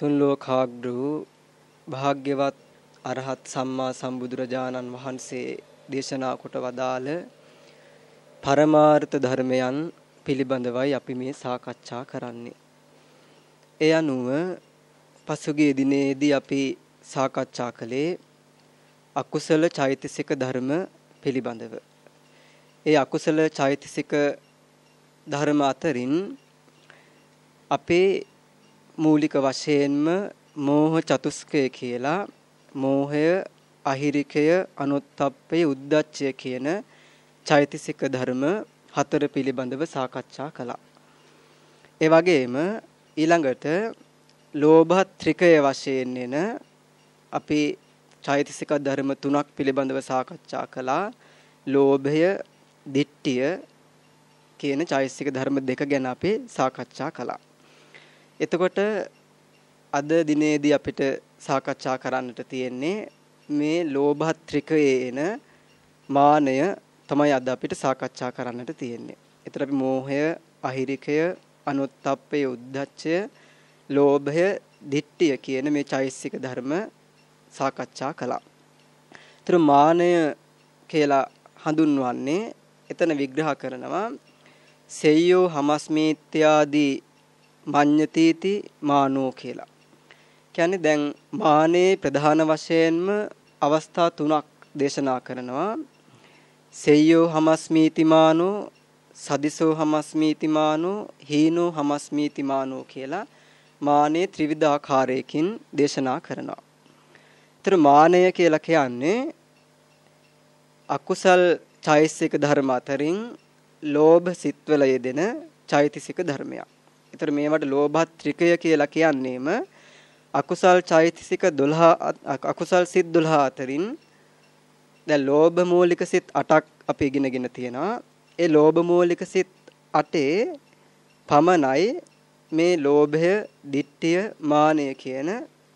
තුන් ලෝකාග්‍ර වූ භාග්‍යවත් අරහත් සම්මා සම්බුදුරජාණන් වහන්සේ දේශනා කොට වදාළ පරමාර්ථ ධර්මයන් පිළිබඳවයි අපි මේ සාකච්ඡා කරන්නේ. ඒ අනුව පසුගිය දිනේදී අපි සාකච්ඡා කළේ අකුසල චෛතසික ධර්ම පිළිබඳව. ඒ අකුසල චෛතසික ධර්ම අතරින් අපේ මූලික වශයෙන්ම මෝහ චතුස්කය කියලා මෝහය අහිරිකය අනුත්ප්පය උද්දච්චය කියන චෛතසික ධර්ම හතර පිළිබඳව සාකච්ඡා කළා. ඒ වගේම ඊළඟට ලෝභ ත්‍රිකය වශයෙන් එන අපි චෛතසික ධර්ම තුනක් පිළිබඳව සාකච්ඡා කළා. ලෝභය, දිට්ඨිය කියන චෛතසික ධර්ම දෙක ගැන අපි සාකච්ඡා කළා. එතකොට අද දිනේදී අපිට සාකච්ඡා කරන්නට තියෙන්නේ මේ ලෝභත්‍රිකයේ එන මානය තමයි අද අපිට සාකච්ඡා කරන්නට තියෙන්නේ. ඒතර අපි මෝහය, අහිරිකය, අනුත්ප්පය, උද්ධච්චය, ලෝභය, දිට්ඨිය කියන මේ චෛසික ධර්ම සාකච්ඡා කළා. ඒතර මානය කියලා හඳුන්වන්නේ එතන විග්‍රහ කරනවා සෙය්‍යෝ හමස්මීත්‍යාදී මඤ්ඤතීති මානෝ කියලා. කියන්නේ දැන් මානේ ප්‍රධාන වශයෙන්ම අවස්ථා තුනක් දේශනා කරනවා. සෙය්‍යෝ හමස්මීතිමානෝ සදිසෝ හමස්මීතිමානෝ හීනෝ හමස්මීතිමානෝ කියලා මානේ ත්‍රිවිධ ආකාරයකින් දේශනා කරනවා. ඒතර මානය කියලා කියන්නේ අකුසල් චෛතසික ධර්ම අතරින් ලෝභ සිත්වල යෙදෙන චෛතසික ධර්මයක්. ඒතර මේවට ලෝභත්‍රිකය කියලා කියන්නේම අකුසල් චෛතසික 12 අකුසල් සිත් 12 අතරින් දැන් ලෝභ මූලික සිත් 8ක් අපි ඉගෙනගෙන තියෙනවා. ඒ ලෝභ මූලික සිත් 8 පමණයි මේ ලෝභය, ditthිය, මානය කියන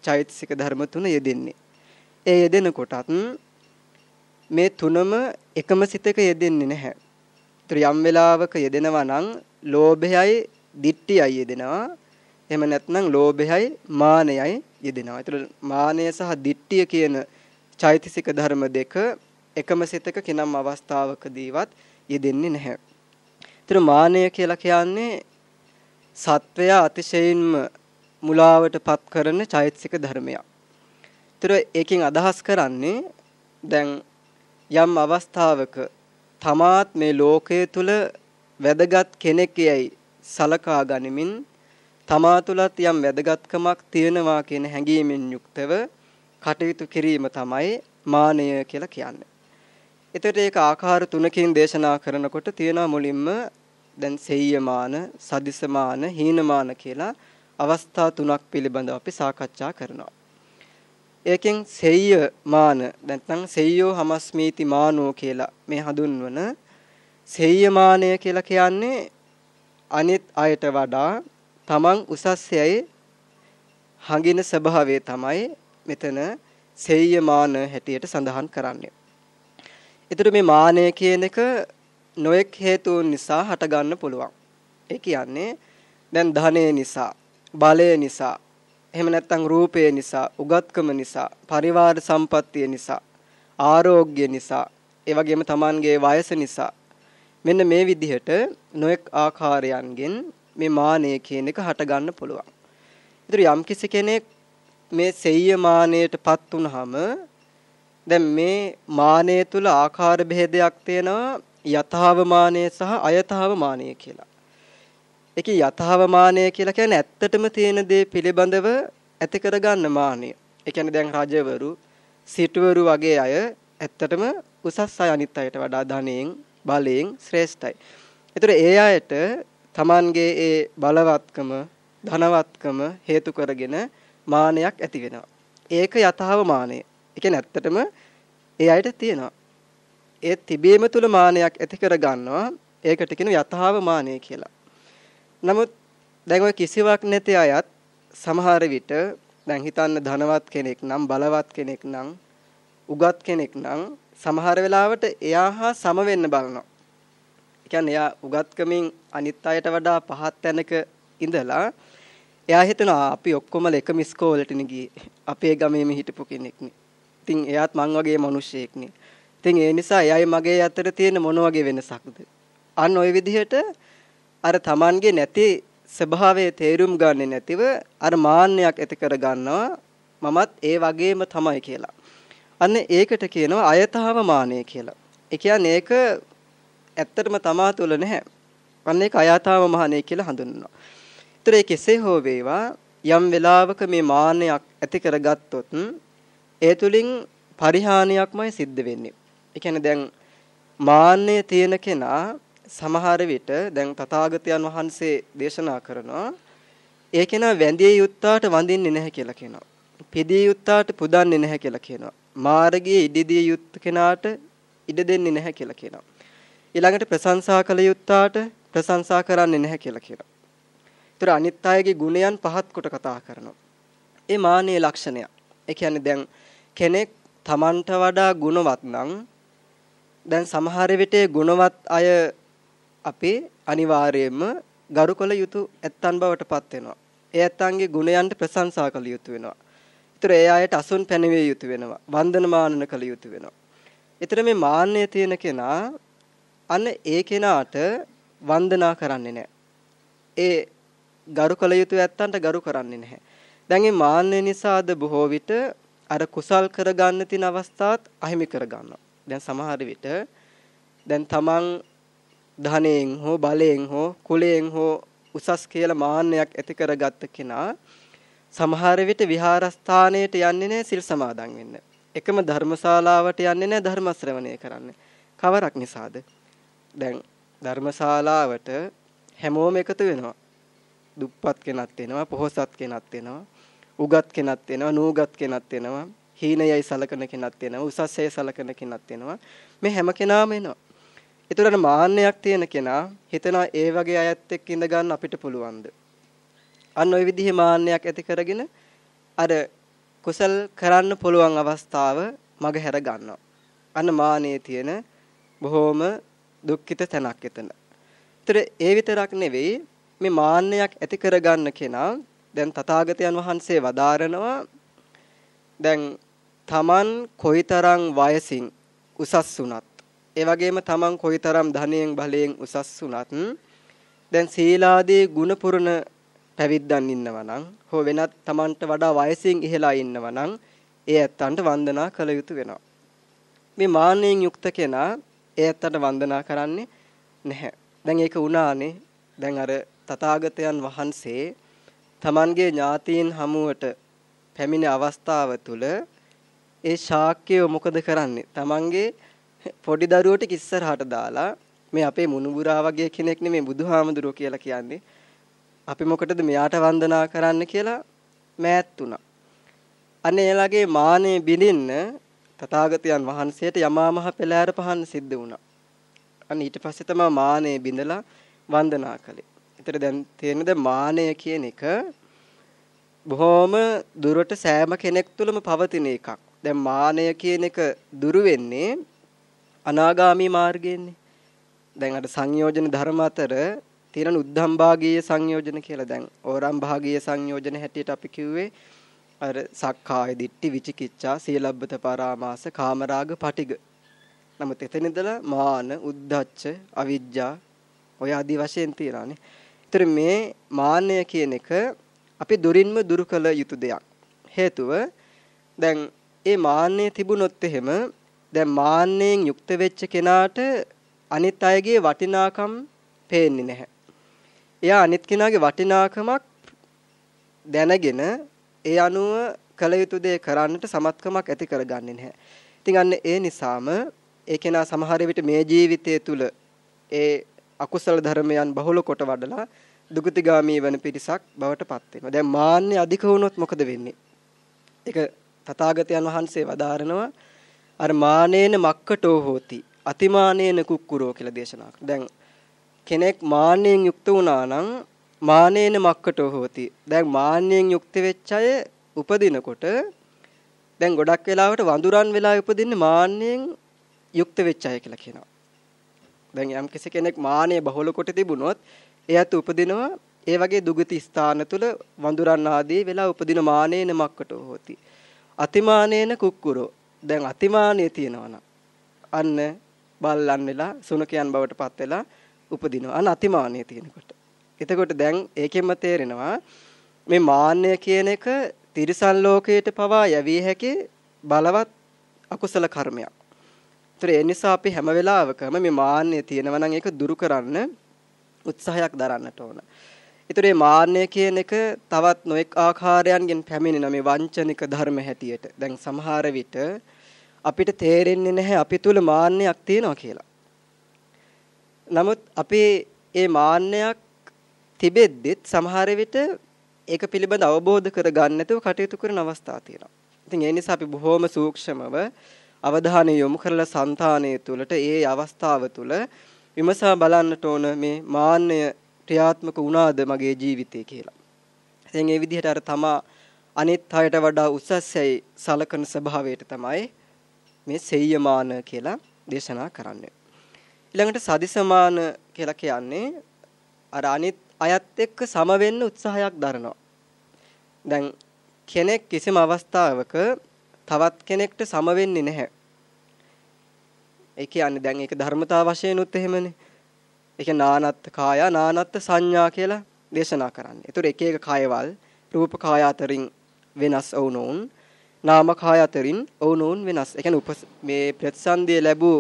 චෛතසික ධර්ම තුන යෙදෙන්නේ. ඒ යෙදෙන කොටත් මේ තුනම එකම සිතක යෙදෙන්නේ නැහැ. ඒතර යම් වෙලාවක යෙදෙනවා නම් ලෝභයයි දිට්ඨියයි යෙදෙනවා. එහෙම නැත්නම් ලෝභයයි මානයයි යෙදෙනවා. ඒතර මානය සහ දිට්ඨිය කියන චෛතසික ධර්ම දෙක එකම සිතක කිනම් අවස්ථාවකදීවත් යෙදෙන්නේ නැහැ. ඒතර මානය කියලා කියන්නේ සත්වයා අතිශයින්ම මුලාවට පත් කරන චෛතසික ධර්මයක්. ඒතර ඒකෙන් අදහස් කරන්නේ දැන් යම් අවස්ථාවක තමාත් මේ ලෝකයේ තුල වැදගත් කෙනෙක් යයි සලකා ගනිමින් තමා තුළත් යම් වැදගත්කමක් තියෙනවා කියන හැඟීමෙන් යුක්තව කටයුතු කිරීම තමයි මානය කියලා කියන්නේ. එතකොට ඒක ආකාර තුනකින් දේශනා කරනකොට තියෙනවා මුලින්ම දැන් සෙය්‍යමාන, සදිසමාන, හීනමාන කියලා අවස්ථා තුනක් පිළිබඳව අපි සාකච්ඡා කරනවා. ඒකෙන් සෙය්‍යමාන නැත්නම් සෙය්‍යෝ හමස්මීති මානෝ කියලා මේ හඳුන්වන සෙය්‍යමානය කියලා කියන්නේ අනිත් අයට වඩා තමන් උසස් යයි හඟින ස්වභාවය තමයි මෙතන සෙය්‍යමාන හැටියට සඳහන් කරන්නේ. ඒතර මේ මානය කියන එක නොඑක් හේතුන් නිසා හටගන්න පුළුවන්. ඒ කියන්නේ දැන් ධනය නිසා, බලය නිසා, එහෙම නැත්නම් රූපය නිසා, උගත්කම නිසා, පරිවාර සම්පත්තිය නිසා, ආරෝග්‍ය නිසා, ඒ වගේම Tamanගේ වයස නිසා මෙන්න මේ විදිහට නොඑක් ආකාරයන්ගෙන් මේ මානය කියන එක හට ගන්න පුළුවන්. ඒතර යම් කිසි කෙනෙක් මේ සෙය්‍ය මානයටපත් වුනහම දැන් මේ මානය තුල ආකාර බෙහෙදයක් තියෙනවා යථාව මානය සහ අයථාව මානය කියලා. ඒකේ යථාව මානය කියලා කියන්නේ ඇත්තටම තියෙන දේ පිළිබඳව ඇති කරගන්න මානය. ඒ කියන්නේ දැන් රජවරු, සිටුවරු වගේ අය ඇත්තටම උසස් අය අනිත් අයට වඩා ධනෙන් බලයෙන් ශ්‍රේෂ්ඨයි. ඒතර ඒ අයට Tamanගේ ඒ බලවත්කම ධනවත්කම හේතු කරගෙන මානයක් ඇති වෙනවා. ඒක යථාව මානය. ඒ කියන්නේ ඇත්තටම ඒ අයට තියෙනවා. ඒ තිබීම තුල මානයක් ඇති කර ගන්නවා. ඒකට කියන යථාව මානය කියලා. නමුත් දැන් ඔය කිසිවක් නැති අයත් සමහර විට දැන් හිතන්න ධනවත් කෙනෙක් නම් බලවත් කෙනෙක් නම් උගත් කෙනෙක් නම් සමහර වෙලාවට එයා හා සම වෙන්න බලනවා. ඒ කියන්නේ එයා උගත්කමින් අනිත් අයට වඩා පහත් තැනක ඉඳලා එයා හිතනවා අපි ඔක්කොම එකම ඉස්කෝලේටනේ ගියේ. අපේ ගමේම හිටපු කෙනෙක්නේ. ඉතින් එයාත් මං වගේ මිනිහෙක්නේ. ඉතින් ඒ නිසා එයයි මගේ අතර තියෙන මොන වගේ වෙනසක්ද? අන්න ওই විදිහට අර Tamanගේ නැති ස්වභාවයේ තේරුම් ගන්නේ නැතිව අර මාන්නයක් ඇති කර ගන්නවා මමත් ඒ වගේම තමයි කියලා. අන්න ඒකට කියනවා අයතාව මානය කියලා. ඒ කියන්නේ ඒක ඇත්තටම තමා තුළ නැහැ. අන්න ඒක අයතාව මානය කියලා හඳුන්වනවා. ඒතර ඒ කෙසේ හෝ වේවා යම් වෙලාවක මේ මාන්නයක් ඇති කරගත්තොත් ඒ තුලින් පරිහානියක්මයි සිද්ධ වෙන්නේ. ඒ කියන්නේ දැන් මාන්නය තියෙන කෙනා සමහර විට දැන් තථාගතයන් වහන්සේ දේශනා කරනවා ඒ කෙනා වැඳිය යුත්තාට වඳින්නේ නැහැ කියලා කියනවා. පිදිය යුත්තාට පුදන්නේ නැහැ කියලා කියනවා. මාර්ගයේ ඉදිදිය යුත් කෙනාට ඉඩ දෙන්නේ නැහැ කියලා කියනවා. ඊළඟට ප්‍රශංසා කළ යුත්තාට ප්‍රශංසා කරන්නේ නැහැ කියලා කියනවා. ඒතර අනිත් අයගේ ගුණයන් පහත් කොට කතා කරනවා. ඒ මානීය ලක්ෂණය. ඒ කියන්නේ දැන් කෙනෙක් Tamanට වඩා ගුණවත් නම් දැන් සමහර විට ගුණවත් අය අපි අනිවාර්යයෙන්ම ගරුකල යුතු ඇත්තන් බවට පත් වෙනවා. ඒ ඇත්තන්ගේ ගුණයන්ට ප්‍රශංසා කළ යුතු වෙනවා. ඒතර ඒ අයට අසුන් පැනවිය යුතු වෙනවා. වන්දනමානන කළ යුතු වෙනවා. ඒතර මේ මාන්නය තියෙන කෙනා අන්න ඒ කෙනාට වන්දනා කරන්නේ නැහැ. ඒ ගරු කළ යුතු ඇත්තන්ට ගරු කරන්නේ නැහැ. දැන් මේ මාන්නය නිසාද බොහෝ විට අර කුසල් කරගන්න තියෙන අවස්ථාත් අහිමි කරගන්නවා. දැන් සමහර විට දැන් තමන් ධනයෙන් හෝ බලයෙන් හෝ කුලයෙන් හෝ උසස් කියලා මාන්නයක් ඇති කරගත්ත කෙනා සමහර විට විහාරස්ථානයට යන්නේ නැහැ සිල් සමාදන් වෙන්න. එකම ධර්මශාලාවට යන්නේ නැහැ ධර්ම ශ්‍රවණය කරන්න. කවරක් නිසාද? දැන් ධර්මශාලාවට හැමෝම එකතු වෙනවා. දුප්පත් කෙනත් වෙනවා, පොහොසත් කෙනත් වෙනවා, උගත් කෙනත් වෙනවා, නූගත් කෙනත් වෙනවා, හීනයයි සලකන කෙනත් වෙනවා, උසස්යයි සලකන කෙනත් වෙනවා. මේ හැම කෙනාම එනවා. ඒතරන මාන්නයක් තියෙන කෙනා හිතනවා ඒ වගේ අයත් එක්ක ඉඳ ගන්න අපිට පුළුවන්ද? අන්න ওই විදිහේ මාන්නයක් ඇති කරගෙන අර කුසල් කරන්න පුළුවන් අවස්ථාව මග හැර ගන්නවා. අන්න මානයේ තියෙන බොහොම දුක්ඛිත තැනක් එතන. ඒතර ඒ විතරක් නෙවෙයි මේ මාන්නයක් ඇති කරගන්න කෙනා දැන් තථාගතයන් වහන්සේ වදාරනවා දැන් Taman කොයිතරම් වයසින් උසස් වුණත් ඒ වගේම Taman කොයිතරම් ධනයෙන් බලයෙන් උසස් වුණත් දැන් සීලාදී ගුණ පුරන පැවිද්දන් ඉන්නවා නම් හෝ වෙනත් Tamanට වඩා වයසින් ඉහළා ඉන්නවා නම් ඒ ඇත්තන්ට වන්දනා කළ යුතු වෙනවා. මේ මාන්නයෙන් යුක්ත කෙනා ඒ ඇත්තන්ට වන්දනා කරන්නේ නැහැ. දැන් ඒක වුණානේ. දැන් අර තථාගතයන් වහන්සේ Tamanගේ ඥාතීන් හමුවට පැමිණ අවස්ථාව තුල ඒ ශාක්‍යය මොකද කරන්නේ? Tamanගේ පොඩි දරුවට ඉස්සරහට දාලා මේ අපේ මුණුබුරා වගේ කෙනෙක් නෙමේ බුදුහාමුදුරුවෝ කියලා කියන්නේ අපි මොකටද මෙයාට වන්දනා කරන්න කියලා මෑත් වුණා. අන්න එයාලගේ මානෙ බිඳින්න තථාගතයන් වහන්සේට යමා මහ පෙළෑර පහන් සිද්ධ වුණා. අන්න ඊට පස්සේ තමයි මානෙ බිඳලා වන්දනා කළේ. ඒතර දැන් තේරෙනද මානය කියන එක බොහොම දුරට සෑම කෙනෙක් තුළම පවතින එකක්. දැන් මානය කියන එක දුරු වෙන්නේ අනාගාමී මාර්ගයෙන්නේ. දැන් අර සංයෝජන ධර්ම අතර තියෙන උද්ධම් භාගීය සංයෝජන කියලා දැන් ඕරම් භාගීය සංයෝජන හැටියට අපි කිව්වේ අර සක්කාය දිට්ඨි විචිකිච්ඡා සීලබ්බත පරාමාස කාමරාග පටිග. නමුත් එතන ඉඳලා මාන උද්ධච්ච අවිජ්ජා ඔය ආදි වශයෙන් තියලානේ. ඒතර මේ මාන්නය කියන එක අපි දුරින්ම දුරු කළ යුතු දෙයක්. හේතුව දැන් ඒ මාන්නය තිබුණොත් එහෙම දැන් මාන්නයෙන් යුක්ත වෙච්ච කෙනාට අනිත් අයගේ වටිනාකම් පේන්නේ නැහැ. එයා අනිත් කෙනාගේ වටිනාකමක් දැනගෙන ඒ අනුව කළ යුතු දේ කරන්නට සමත්කමක් ඇති කරගන්නේ නැහැ. ඉතින් අන්න ඒ නිසාම ඒ කෙනා සමහර විට මේ ජීවිතය තුල ඒ අකුසල ධර්මයන් බහුල කොට වඩලා දුගතිගාමී වෙන පිරිසක් බවට පත් වෙනවා. දැන් මාන්නේ අධික වුණොත් මොකද වෙන්නේ? ඒක තථාගතයන් වහන්සේ වදාරනවා අර මානේන මක්කටෝ හෝති අතිමානේන කුක්කුරෝ කියලා දේශනා කරනවා. දැන් කෙනෙක් මාන්නයෙන් යුක්ත වුණා නම් මානේන මක්කටෝ හෝති. දැන් මාන්නයෙන් යුක්ත වෙච්ච අය උපදිනකොට දැන් ගොඩක් වෙලාවට වඳුරන් වෙලා උපදින්නේ මාන්නයෙන් යුක්ත වෙච්ච අය කියලා කියනවා. දැන් යම් කෙනෙක් මානෙ බහුල කොට තිබුණොත් එයත් උපදිනවා ඒ වගේ දුගති ස්ථාන තුල වඳුරන් ආදී වෙලා උපදින මානේන මක්කටෝ හෝති. අතිමානේන කුක්කුරෝ. දැන් අතිමානය තියෙනවා අන්න බල්ලන් වෙලා සුනකයන් බවට පත් වෙලා උපදිනවා. අන්න අතිමානය තියෙනකොට. එතකොට දැන් ඒකෙන්ම තේරෙනවා මේ මාන්නය කියන එක තිරිසන් ලෝකයට පවා යැවිය හැකි බලවත් අකුසල කර්මයක්. ඒතර ඒ නිසා අපි හැම වෙලාවකම මේ මාන්නය තියෙනවා නම් ඒක දුරු කරන්න උත්සාහයක් දරන්නට ඕන. ඒතර මේ මාන්නය කියන එක තවත් නොඑක් ආකාරයන්ගෙන් පැමිණෙන මේ වංචනික ධර්ම හැටියට. දැන් සමහර විට අපිට තේරෙන්නේ නැහැ අපි තුල මාන්නයක් තියෙනවා කියලා. නමුත් අපේ ඒ මාන්නයක් තිබෙද්දිත් සමහර විට ඒක පිළිබඳ අවබෝධ කරගන්න නැතුව කටයුතු කරන අවස්ථා තියෙනවා. ඉතින් ඒ නිසා අපි බොහොම සූක්ෂමව අවධානය යොමු කරලා సంతානයේ තුලට ඒ අවස්ථාව තුල විමසා බලන්නට ඕන මේ මාන්නය ක්‍රියාත්මක වුණාද මගේ ජීවිතේ කියලා. ඉතින් ඒ විදිහට අර තමා අනිත් අයට වඩා උසස්යයි සලකන ස්වභාවයට තමයි මේ සෙය්‍යමාන කියලා දේශනා කරන්නේ. ඊළඟට සදිසමාන කියලා කියන්නේ අර අනිත් අයත් එක්ක සම වෙන්න උත්සාහයක් දරනවා. දැන් කෙනෙක් කිසිම අවස්ථාවක තවත් කෙනෙක්ට සම වෙන්නේ නැහැ. ඒ කියන්නේ දැන් ඒක ධර්මතා වශයෙන් උත් එහෙමනේ. ඒක නානත් කාය නානත් සංඥා කියලා දේශනා කරන්නේ. ඒතර එක එක කායවල රූප කාය අතරින් වෙනස් වුණොන් නාම කාය අතරින් වුණොන් වෙනස්. ඒ කියන්නේ මේ ප්‍රතිසන්දිය ලැබූ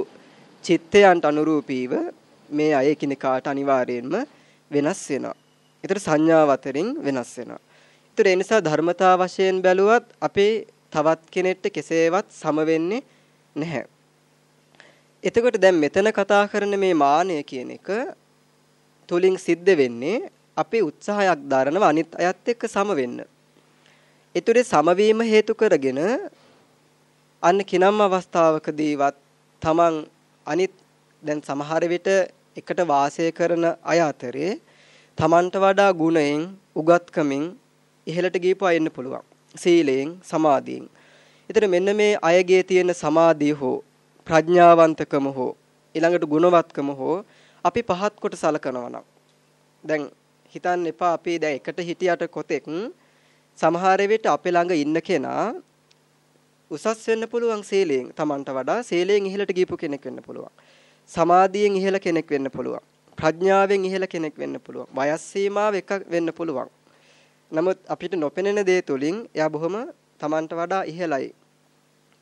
චිත්තයන්ට අනුරූපීව මේ අය එකිනෙකාට අනිවාර්යයෙන්ම වෙනස් වෙනවා. ඒතර සංඥාව අතරින් වෙනස් වෙනවා. ඒතර ඒ නිසා ධර්මතා වශයෙන් බැලුවත් අපේ තවත් කෙනෙක්ට කෙසේවත් සම වෙන්නේ නැහැ. එතකොට දැන් මෙතන කතා කරන මේ මානය කියන එක තුලින් සිද්ධ වෙන්නේ අපි උත්සාහයක් දරනව අනිත් අයත් එක්ක සම වෙන්න. ඒතරේ සමවීම හේතු කරගෙන අන්න කිනම් අවස්ථාවකදීවත් තමන් අනිත් දැන් සමහර විට එකට වාසය කරන අය අතරේ තමන්ට වඩා ගුණයෙන් උගත්කමින් ඉහළට ගියපු අය ඉන්න පුළුවන්. සීලයෙන් සමාධියෙන්. ඒතර මෙන්න මේ අයගේ තියෙන සමාධිය හෝ ප්‍රඥාවන්තකම හෝ ඊළඟට ගුණවත්කම හෝ අපි පහත් කොට සලකනවා නම් දැන් හිතන්න එපා අපි දැන් එකට හිටියට කොතෙක් සමහර විට අපේ ළඟ ඉන්න කෙනා උසස් වෙන්න පුළුවන් සීලයෙන් Tamanට වඩා සීලයෙන් ඉහළට ගියපු කෙනෙක් වෙන්න පුළුවන් සමාධියෙන් ඉහළ කෙනෙක් වෙන්න පුළුවන් ප්‍රඥාවෙන් ඉහළ කෙනෙක් වෙන්න පුළුවන් වයස් සීමාව එක වෙන්න පුළුවන් නමුත් අපිට නොපෙනෙන දේ තුලින් එයා බොහොම Tamanට වඩා ඉහළයි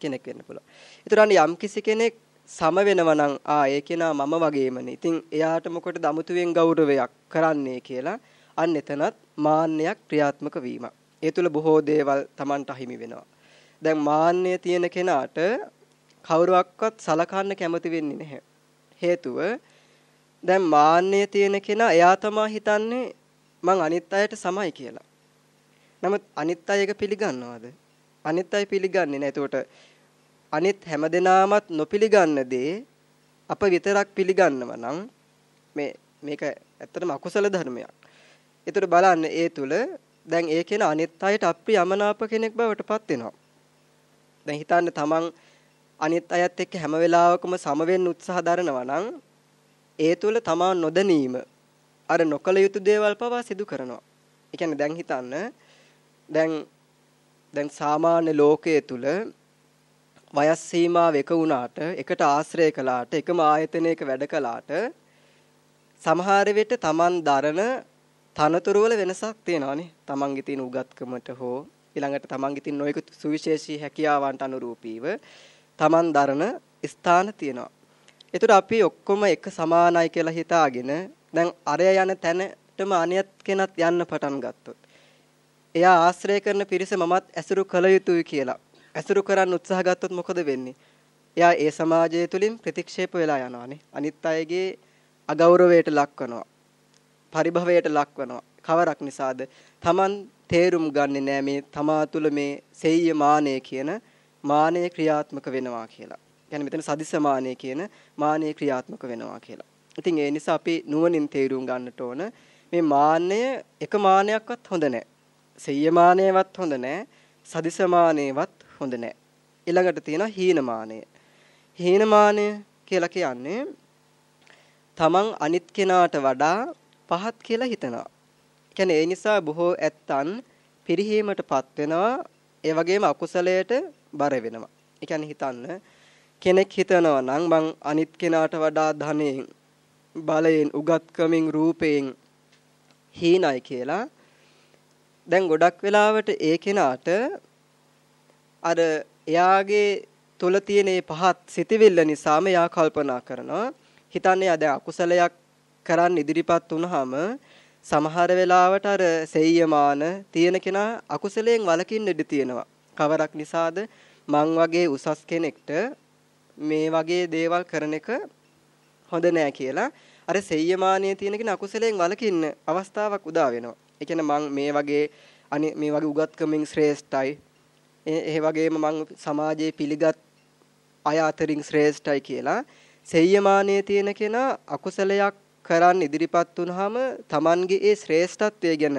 කෙනෙක් වෙන්න පුළුවන්. ඒතරන්නේ යම් කිසි කෙනෙක් සම වෙනවා නම් ආ ඒ කෙනා මම වගේමනේ. ඉතින් එයාට මොකටද අමුතුවෙන් ගෞරවයක් කරන්නේ කියලා අන්න එතනත් මාන්නයක් ක්‍රියාත්මක වීම. ඒ තුල බොහෝ දේවල් Tamanට අහිමි වෙනවා. දැන් මාන්නය තියෙන කෙනාට කවුරුවක්වත් සලකන්න කැමති වෙන්නේ නැහැ. හේතුව දැන් මාන්නය තියෙන කෙනා එයා තමා හිතන්නේ මං අනිත් අයට සමයි කියලා. නමුත් අනිත් අය ඒක පිළිගන්නවද? අනිත් අය පිළිගන්නේ නැහැ. එතකොට අනිත් හැමදෙනාමත් නොපිළිගන්න දේ අප විතරක් පිළිගන්නව නම් මේ මේක ඇත්තටම අකුසල ධර්මයක්. ඒතර බලන්න ඒ තුල දැන් ඒ කෙන අනිත් අයට අප්‍රිය යමනාප කෙනෙක් බවට පත් වෙනවා. දැන් හිතන්න තමන් අනිත් අයත් එක්ක හැම වෙලාවකම සම වෙන්න උත්සාහ දරනවා නම් ඒ තුල තමා නොදැනීම අර නොකල යුතු දේවල් පවා සිදු කරනවා. ඒ කියන්නේ දැන් හිතන්න දැන් දැන් සාමාන්‍ය ලෝකයේ තුල වයස් සීමාව එක වුණාට එකට ආශ්‍රය කළාට එකම ආයතනයක වැඩ කළාට සමහර විට Taman දරන තනතුරු වල වෙනසක් තියෙනවානේ. Tamanගේ තියෙන උගත්කමට හෝ ඊළඟට Tamanගේ තියෙන නොයෙකුත් සුවිශේෂී හැකියාවන්ට අනුරූපීව Taman දරන ස්ථාන තියෙනවා. ඒතර අපි ඔක්කොම එක සමානයි කියලා හිතාගෙන දැන් අරය යන තැනටම අනියත් කෙනත් යන්න පටන් ගත්තොත් එයා ආශ්‍රය කරන පිරිස මමත් ඇසුරු කළ යුතුයි කියලා ඇසුරු කරන්න උත්සාහ ගත්තොත් මොකද වෙන්නේ? එයා ඒ සමාජය තුලින් ප්‍රතික්ෂේප වෙලා යනවානේ. අනිත් අයගේ අගෞරවයට ලක්වනවා. පරිභවයට ලක්වනවා. කවරක් නිසාද? Taman තේරුම් ගන්නේ නෑ මේ තමා තුළ මේ සෙය්‍ය මානය කියන මානය ක්‍රියාත්මක වෙනවා කියලා. කියන්නේ මෙතන සදිස මානය කියන මානය ක්‍රියාත්මක වෙනවා කියලා. ඉතින් ඒ නිසා අපි නුවණින් තේරුම් ගන්නට ඕන මේ මාන්නය එක මානයක්වත් හොඳ නැහැ. සෙය්‍ය මානයවත් හොඳ නැහැ. සදිස මානයවත් හොඳ නැහැ. ඊළඟට තියෙනවා හීනමානය. හීනමානය කියලා කියන්නේ තමන් අනිත් කෙනාට වඩා පහත් කියලා හිතනවා. කියන්නේ ඒ නිසා බොහෝ ඇත්තන් පිරිහීමටපත් වෙනවා. ඒ වගේම අකුසලයට බර වෙනවා. ඒ කියන්නේ හිතන්න කෙනෙක් හිතනවා නම් මං අනිත් කෙනාට වඩා ධනෙන් බලයෙන් උගත්කමින් රූපයෙන් හීනයි කියලා දැන් ගොඩක් වෙලාවට ඒ කෙනාට අර එයාගේ තුල තියෙන පහත් සිතිවිල්ල නිසාම එයා කල්පනා කරනවා හිතන්නේ අද අකුසලයක් කරන් ඉදිරිපත් වුනහම සමහර වෙලාවට අර සෙය්‍යමාන තියෙන කෙනා අකුසලයෙන් වළකින්න ඉඩ තියෙනවා. කවරක් නිසාද මං වගේ උසස් කෙනෙක්ට මේ වගේ දේවල් කරන එක හොඳ නෑ කියලා අර සෙය්‍යමානයේ තියෙන කෙනා අකුසලයෙන් වළකින්න අවස්ථාවක් උදා වෙනවා. ඒ කියන්නේ මං මේ වගේ අනි මේ වගේ උගත්කමින් ශ්‍රේෂ්ඨයි. ඒ වගේම මං සමාජයේ පිළිගත් අය අතරින් ශ්‍රේෂ්ඨයි කියලා සෙය්‍යමානයේ තියෙන කෙනා අකුසලයක් කරන් ඉදිරිපත් වුනහම Tamanගේ ඒ ශ්‍රේෂ්ඨත්වය ගැන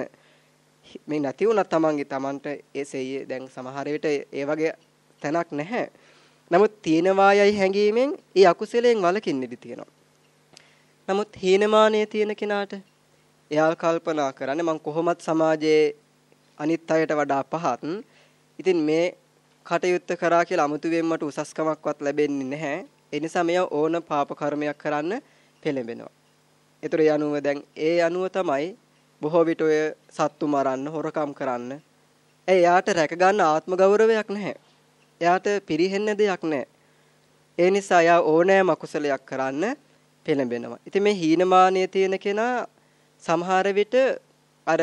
මේ නැති වුණා Tamanගේ Tamanට ඒ සෙයිය දැන් සමහර විට ඒ වගේ තැනක් නැහැ. නමුත් තීනවායයි හැඟීමෙන් ඒ අකුසලයෙන් වළකින්න ඉඩ තියෙනවා. නමුත් හීනමානයේ තියෙන කෙනාට එයා කල්පනා කරන්නේ මං කොහොමත් සමාජයේ අනිත් අයට වඩා පහත්. ඉතින් මේ කටයුත්ත කරා කියලා අමුතුවෙන් මට උසස්කමක්වත් ලැබෙන්නේ නැහැ. ඒ නිසා මෙයා ඕන පාප කර්මයක් කරන්න පෙළඹෙනවා. ඒතර ඒ අනුව දැන් ඒ අනුව තමයි බොහෝ විට ඔය සත්තු මරන්න, හොරකම් කරන්න. ඒ යාට රැක ගන්න ආත්ම ගෞරවයක් නැහැ. එයාට පිරිහෙන්න දෙයක් නැහැ. ඒ නිසා යා ඕනෑම අකුසලයක් කරන්න පෙළඹෙනවා. ඉතින් මේ හීනමානයේ තියෙන කෙනා සමහර විට අර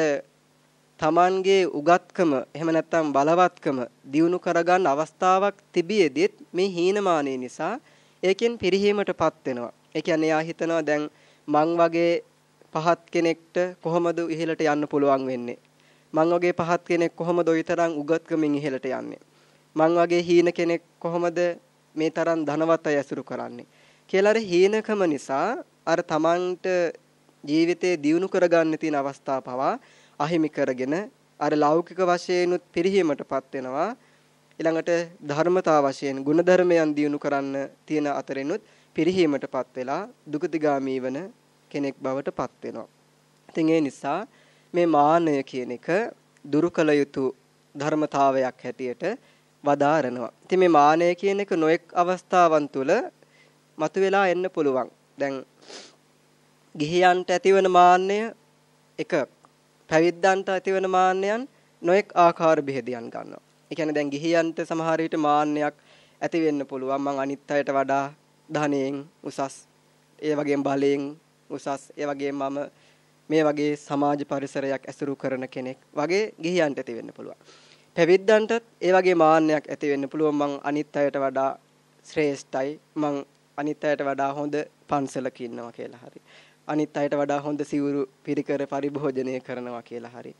තමන්ගේ උගත්කම එහෙම නැත්නම් බලවත්කම දියුණු කරගන්න අවස්ථාවක් තිබියදීත් මේ හීනමානය නිසා ඒකෙන් පිරිහීමටපත් වෙනවා. ඒ කියන්නේ යා හිතනවා දැන් මං වගේ පහත් කෙනෙක්ට කොහොමද ඉහළට යන්න පුළුවන් වෙන්නේ? මං වගේ පහත් කෙනෙක් කොහොමද ওই තරම් උගත්කමින් ඉහළට යන්නේ? මං වගේ හීන කෙනෙක් කොහොමද මේ තරම් ධනවත් අය ඇසුරු කරන්නේ? කියලා අර හීනකම නිසා අර තමන්ට ජීවිතේ දියුණු කරගන්න තියෙන අවස්ථා පවා අහිමි කරගෙන අර ලෞකික වශයෙන්ුත් පිරිහීමටපත් වෙනවා. ඊළඟට ධර්මතා වශයෙන් ගුණධර්මයන් දියුණු කරන්න තියෙන අතරිනුත් පිරිහීමටපත් වෙලා දුගතිගාමී වන කෙනෙක් බවට පත් වෙනවා. ඉතින් ඒ නිසා මේ මානය කියන එක දුරු කළ යුතු ධර්මතාවයක් හැටියට වදාරනවා. ඉතින් මේ මානය කියන එක නොඑක් අවස්ථාවන් තුල මතුවලා එන්න පුළුවන්. දැන් ගිහියන්ට ඇතිවන මාන්නය එක පැවිද්දන්ට ඇතිවන මාන්නයන් නොඑක් ආකාර බෙහෙදයන් ගන්නවා. ඒ කියන්නේ දැන් ගිහියන්ට සමහර විට මාන්නයක් ඇති වෙන්න පුළුවන්. මං අනිත් අයට වඩා ධනයෙන් උසස්, ඒ වගේම බලයෙන් උසස්, ඒ වගේම මම මේ වගේ සමාජ පරිසරයක් ඇසුරු කරන කෙනෙක් වගේ ගිහියන්ට ඇති වෙන්න පුළුවන්. පැවිද්දන්ටත් ඒ වගේ මාන්නයක් ඇති වෙන්න පුළුවන්. මං අනිත් අයට වඩා ශ්‍රේෂ්ඨයි. මං අනිත් අයට වඩා හොඳ පන්සලක ඉන්නවා කියලා හරි. අනිත් අයට වඩා හොඳ සිවුරු පිරිකර පරිභෝජනය කරනවා කියලා හරි.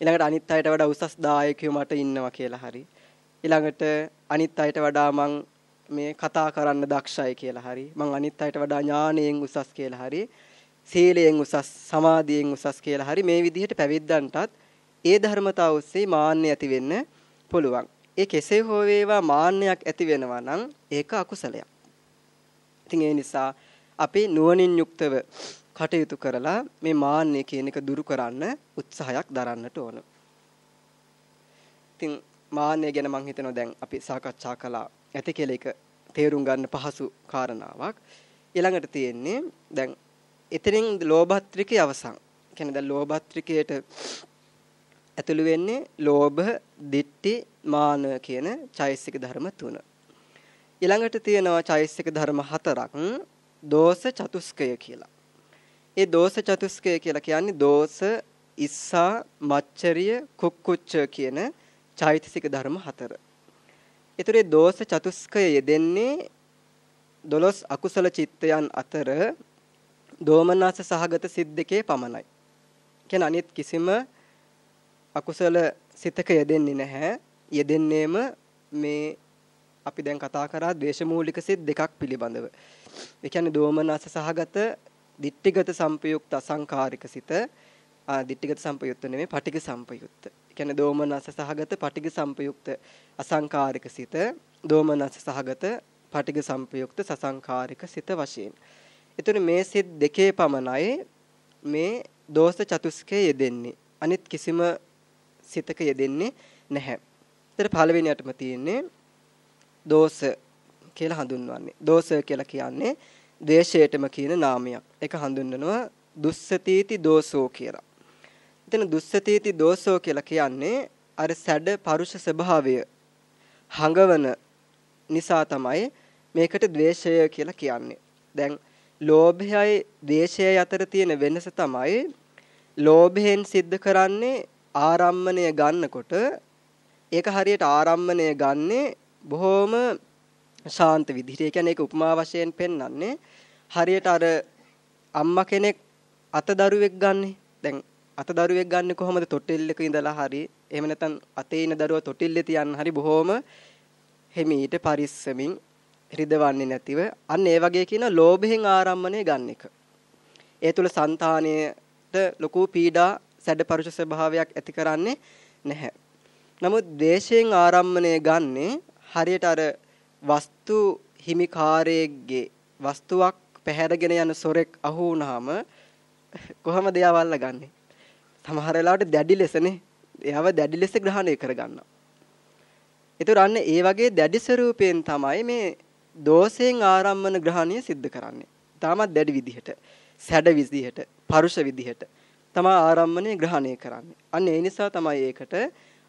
ඊළඟට අනිත් අයට වඩා උසස් දායකයෝ මට ඉන්නවා කියලා හරි. ඊළඟට අනිත් අයට වඩා මං මේ කතා කරන්න දක්ෂයි කියලා හරි. මං අනිත් අයට වඩා ඥානයෙන් උසස් කියලා හරි. සීලයෙන් උසස්, සමාධියෙන් උසස් කියලා හරි මේ විදිහට පැවිද්දන්ටත් ඒ ධර්මතාව ඔස්සේ මාන්නය ඇති වෙන්න පුළුවන්. ඒ කෙසේ හෝ වේවා මාන්නයක් ඇති වෙනවා නම් ඒක අකුසලයක්. ඉතින් ඒ නිසා අපි නුවණින් යුක්තව කටයුතු කරලා මේ මාන්නය කියන එක දුරු කරන්න උත්සාහයක් දරන්නට ඕන. ඉතින් මාන්නය ගැන මම හිතනවා දැන් අපි සාකච්ඡා කළා ඇති කියලා එක තේරුම් ගන්න පහසු කාරණාවක්. ඊළඟට තියෙන්නේ දැන් එතනින් ලෝභත්‍රිකේ අවසන්. කියන්නේ දැන් ලෝභත්‍රිකයට ඇතුළු වෙන්නේ ලෝභ, ditthi, මාන කියන චෛසික ධර්ම තුන. ඊළඟට තියෙනවා චෛසික ධර්ම හතරක් දෝෂ චතුස්කය කියලා. ඒ දෝෂ චතුස්කය කියලා කියන්නේ දෝෂ, ඉස්සා, මච්චරිය, කුක්කුච්ච කියන චෛතසික ධර්ම හතර. ඒතරේ දෝෂ චතුස්කය යෙදෙන්නේ දොළොස් අකුසල චිත්තයන් අතර දෝමනස සහගත සිත් දෙකේ පමණයි. කියන අනිත් කිසිම අකුසල සිතක යෙදෙන්නේ නැහැ. යෙදෙන්නේම මේ අපි දැන් කතා කරා ද්වේෂමූලික සිත් දෙකක් පිළිබඳව. ඒ කියන්නේ දෝමනස සහගත දිට්ඨිගත සංපයුක්ත අසංකාරික සිත ආ දිට්ඨිගත සංපයුක්ත නෙමෙයි පටිඝ සංපයුක්ත. ඒ කියන්නේ දෝමනස සහගත පටිඝ සංපයුක්ත අසංකාරික සිත දෝමනස සහගත පටිඝ සංපයුක්ත සසංකාරික සිත වශයෙන්. එතන මේ සිත් දෙකේ පමණයි මේ දෝෂ චතුස්කයේ යෙදෙන්නේ. අනිත් කිසිම සිතක යෙදෙන්නේ නැහැ. ඒතර පළවෙනියටම තියෙන්නේ දෝෂ කියලා හඳුන්වන්නේ. දෝෂ කියලා කියන්නේ ද්වේෂයටම කියන නාමයක්. ඒක හඳුන්වනවා දුස්සතීති දෝසෝ කියලා. එතන දුස්සතීති දෝසෝ කියලා කියන්නේ අර සැඩ පරුෂ ස්වභාවය හඟවන නිසා තමයි මේකට ද්වේෂය කියලා කියන්නේ. දැන් ලෝභයයි ද්වේෂයයි අතර තියෙන වෙනස තමයි ලෝභයෙන් සිද්ධ කරන්නේ ආරම්මණය ගන්නකොට ඒක හරියට ආරම්මණය ගන්නේ බොහොම ශාන්ත විදිහට. ඒ කියන්නේ ඒක උපමා වශයෙන් පෙන්වන්නේ හරියට අර අම්මා කෙනෙක් අතදරුවෙක් ගන්නෙ. දැන් අතදරුවෙක් ගන්නෙ කොහොමද තොටිල්ලක ඉඳලා හරි එහෙම නැත්නම් අතේ ඉන දරුවා තොටිල්ලේ තියන්න හරි බොහොම හිමීට පරිස්සමින් රිදවන්නේ නැතිව අන්න ඒ වගේ කියන ලෝභයෙන් ආරම්මණය ගන්න එක. ඒ තුල సంతානයට ලොකු පීඩා සැඩපරුෂ ස්වභාවයක් ඇති කරන්නේ නැහැ. නමුත් ද්වේෂයෙන් ආරම්මණය ගන්නේ හරියට අර වස්තු හිමිකාරයෙක්ගේ වස්තුවක් පැහැරගෙන යන සොරෙක් අහු වුණාම කොහමද එයාව අල්ලගන්නේ? සමහර වෙලාවට දැඩි ලෙසනේ එයාව දැඩි ලෙස ග්‍රහණය කරගන්නවා. ඒතර අන්න ඒ වගේ දැඩි ස්වරූපයෙන් තමයි මේ දෝෂයෙන් ආරම්මන ග්‍රහණය සිද්ධ කරන්නේ. තාමත් දැඩි විදිහට, සැඩ විදිහට, පරුෂ විදිහට තමයි ආරම්මණය ග්‍රහණය කරන්නේ. අන්න ඒ නිසා තමයි ඒකට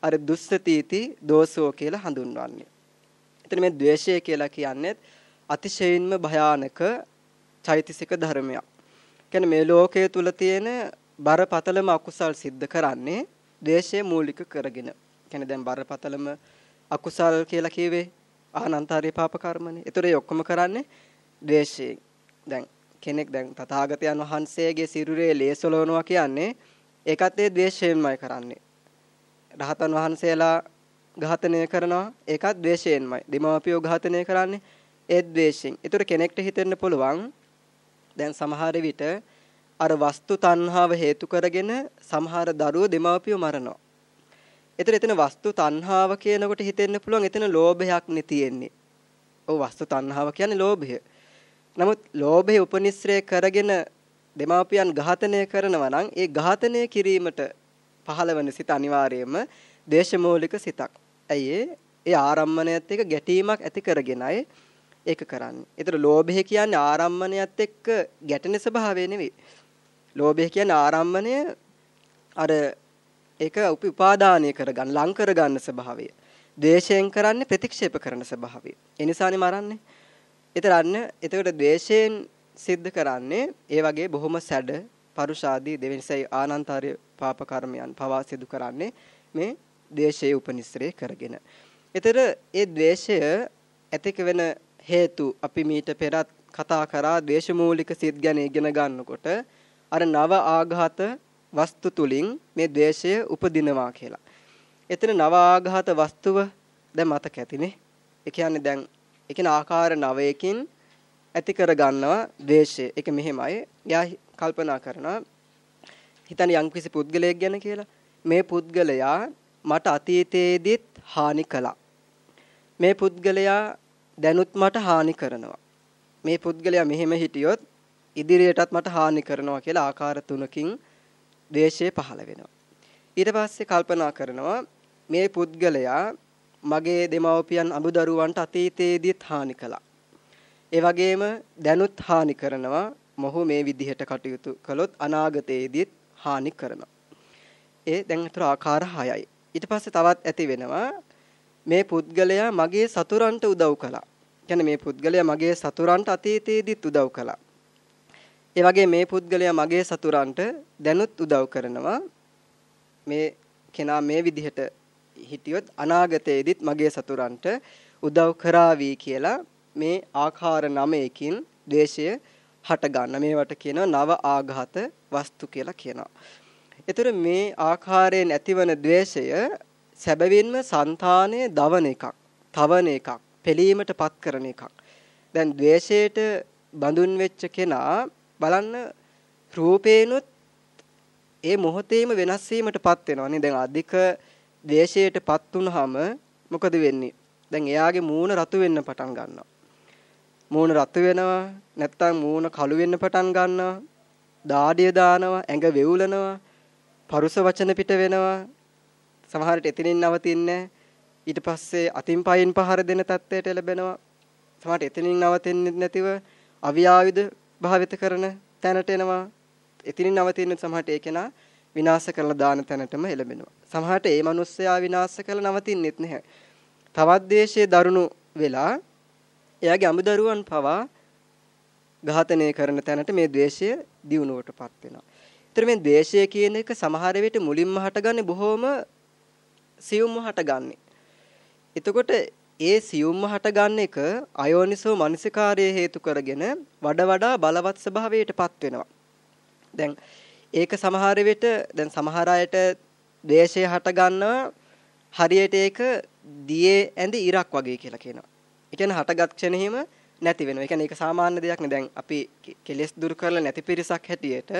අර දුස්සතීති දෝෂෝ කියලා හඳුන්වන්නේ. එතන මේ ද්වේෂය කියලා කියන්නේ අතිශයින්ම භයානක චෛතසික ධර්මයක්. කියන්නේ මේ ලෝකයේ තුල තියෙන බරපතලම අකුසල් සිද්ධ කරන්නේ ද්වේෂය මූලික කරගෙන. කියන්නේ දැන් බරපතලම අකුසල් කියලා කියවේ ආනන්තාරී පාප කර්මනේ. ඒතර ඒ ඔක්කොම කරන්නේ ද්වේෂයෙන්. දැන් කෙනෙක් දැන් තථාගතයන් වහන්සේගේ සිරුරේ ලේසලවනවා කියන්නේ ඒකත් ඒ ද්වේෂයෙන්මයි කරන්නේ. රහතන් වහන්සේලා ඝාතනය කරනවා ඒකත් ද්වේෂයෙන්මයි. දීමාපියෝ ඝාතනය කරන්නේ ඒ ද්වේෂයෙන්. ඒතර කෙනෙක්ට හිතෙන්න පුළුවන් දැන් සමහර විට අර වස්තු තණ්හාව හේතු කරගෙන සමහර දරුවෝ දෙමාපියෝ මරනවා. එතන එතන වස්තු තණ්හාව කියනකොට හිතෙන්න පුළුවන් එතන ලෝභයක් නේ තියෙන්නේ. ඔව් වස්තු තණ්හාව කියන්නේ ලෝභය. නමුත් ලෝභය උපනිශ්‍රය කරගෙන දෙමාපියන් ඝාතනය කරනවා නම් ඒ ඝාතනය කිරීමට පහළවන සිත අනිවාර්යයෙන්ම දේශමූලික සිතක්. ඇයි ඒ ආරම්මණයත් එක්ක ගැටීමක් ඇති කරගෙනයි ඒක කරන්නේ. ඒතර ලෝභය කියන්නේ ආරම්මණයත් එක්ක ගැටෙන ස්වභාවය නෙවෙයි. ලෝභය කියන්නේ ආරම්මණය අර ඒක උපාදානය කරගන්න ලං කරගන්න ස්වභාවය. ද්වේෂයෙන් කරන්නේ ප්‍රතික්ෂේප කරන ස්වභාවය. ඒ නිසානේ මරන්නේ. ඒතරන්න එතකොට ද්වේෂයෙන් සිද්ධ කරන්නේ ඒ වගේ බොහොම සැඩ පරුෂාදී දෙවෙනිසයි ආනන්තාරය පාප කර්මයන් පවා සිදු කරන්නේ මේ ද්වේෂයේ උපනිශ්‍රේ කරගෙන. ඒතර ඒ ද්වේෂය ඇතික වෙන හේතු අපි මීට පෙරත් කතා කරා ද්වේෂමූලික සිත් ගැන ඉගෙන ගන්නකොට අර නව ආඝාත වස්තු තුලින් මේ ද්වේෂය උපදිනවා කියලා. එතන නව ආඝාත වස්තුව දැන් මතක ඇතිනේ. ඒ කියන්නේ දැන් ඒ කියන ආකාර නවයකින් ඇති කර ගන්නවා ද්වේෂය. ඒක මෙහෙමයි. එයා කල්පනා කරනවා හිතන්නේ යම්කිසි පුද්ගලයෙක් ගැන කියලා. මේ පුද්ගලයා මට අතීතයේදීත් හානි කළා. මේ පුද්ගලයා දැනුත් මට හානි කරනවා. මේ පුද්ගලයා මෙහෙම හිටියොත් ඉදිරියටත් මට හානි කරනවා කියලා ආකාර තුනකින් ද්වේෂය පහළ වෙනවා. ඊට පස්සේ කල්පනා කරනවා මේ පුද්ගලයා මගේ දෙමව්පියන් අමුදරුවන්ට අතීතයේදීත් හානි කළා. ඒ වගේම දැනුත් හානි කරනවා. මොහු මේ විදිහට කටයුතු කළොත් අනාගතයේදීත් හානි කරනවා. ඒ දැන් අතර ආකාර 6යි. ඊට පස්සේ තවත් ඇති වෙනවා මේ පුද්ගලයා මගේ සතුරන්ට උදව් කළා. කියන්නේ මේ පුද්ගලයා මගේ සතුරන්ට අතීතයේදීත් උදව් කළා. ඒ වගේ මේ පුද්ගලයා මගේ සතුරන්ට දැනුත් උදව් කරනවා. මේ කෙනා මේ විදිහට හිටියොත් අනාගතයේදීත් මගේ සතුරන්ට උදව් කරાવી කියලා මේ ආකාර නමයකින් ද්වේෂය හට ගන්න. මේවට කියනවා නව ආඝාත වස්තු කියලා කියනවා. ඒතර මේ ආකාරයෙන් ඇතිවන ද්වේෂය සැබවින්ම సంతානයේ දවන එකක්, තවන එකක්, පිළීමටපත් කරන එකක්. දැන් ද්වේෂයට බඳුන් වෙච්ච කෙනා බලන්න රූපේනොත් ඒ මොහොතේම වෙනස් වීමටපත් වෙනවා නේ. දැන් අධික ද්වේෂයටපත් වුනහම මොකද වෙන්නේ? දැන් එයාගේ මූණ රතු වෙන්න පටන් ගන්නවා. මූණ රතු වෙනවා, නැත්තම් මූණ කළු වෙන්න පටන් ගන්නවා. දාඩිය දානවා, ඇඟ වෙවුලනවා, පරුස වචන පිට වෙනවා. සමහරට එතනින් නවතින්නේ ඊට පස්සේ අතින් පයින් පහර දෙන තත්ත්වයට ලැබෙනවා. සමහරට එතනින් නවතින්නේ නැතිව අවියාවිද භාවිත කරන තැනට එනවා. එතනින් නවතින සමහරට ඒ කෙනා විනාශ කරලා දාන තැනටම එළඹෙනවා. සමහරට ඒ මිනිස්සයා විනාශ කරලා නවතින්නෙත් නැහැ. තවත් දේශයේ දරුණු වෙලා එයාගේ අමුදරුවන් පවා ඝාතනය කරන තැනට මේ ද්වේෂය දියුණුවටපත් වෙනවා. ඒතර මේ ද්වේෂය කියන එක සමහර වෙලට මුලින්ම හටගන්නේ බොහොම සියුම්ව හටගන්නේ. එතකොට ඒ සියුම්ව හටගන්න එක අයෝනිසෝ මනසිකාරයේ හේතු කරගෙන වඩා වඩා බලවත් ස්වභාවයටපත් වෙනවා. දැන් ඒක සමහර විට දැන් සමහර අයට ද්වේෂය හට ගන්නවා හරියට ඒක දියේ ඇඳ ඉරක් වගේ කියලා කියනවා. ඒ කියන්නේ හටගත් ක්ෂණෙහිම නැති වෙනවා. ඒ කියන්නේ ඒක සාමාන්‍ය දෙයක් නේ. දැන් අපි කෙලෙස් දුරු කරලා නැති පිරිසක් හැටියට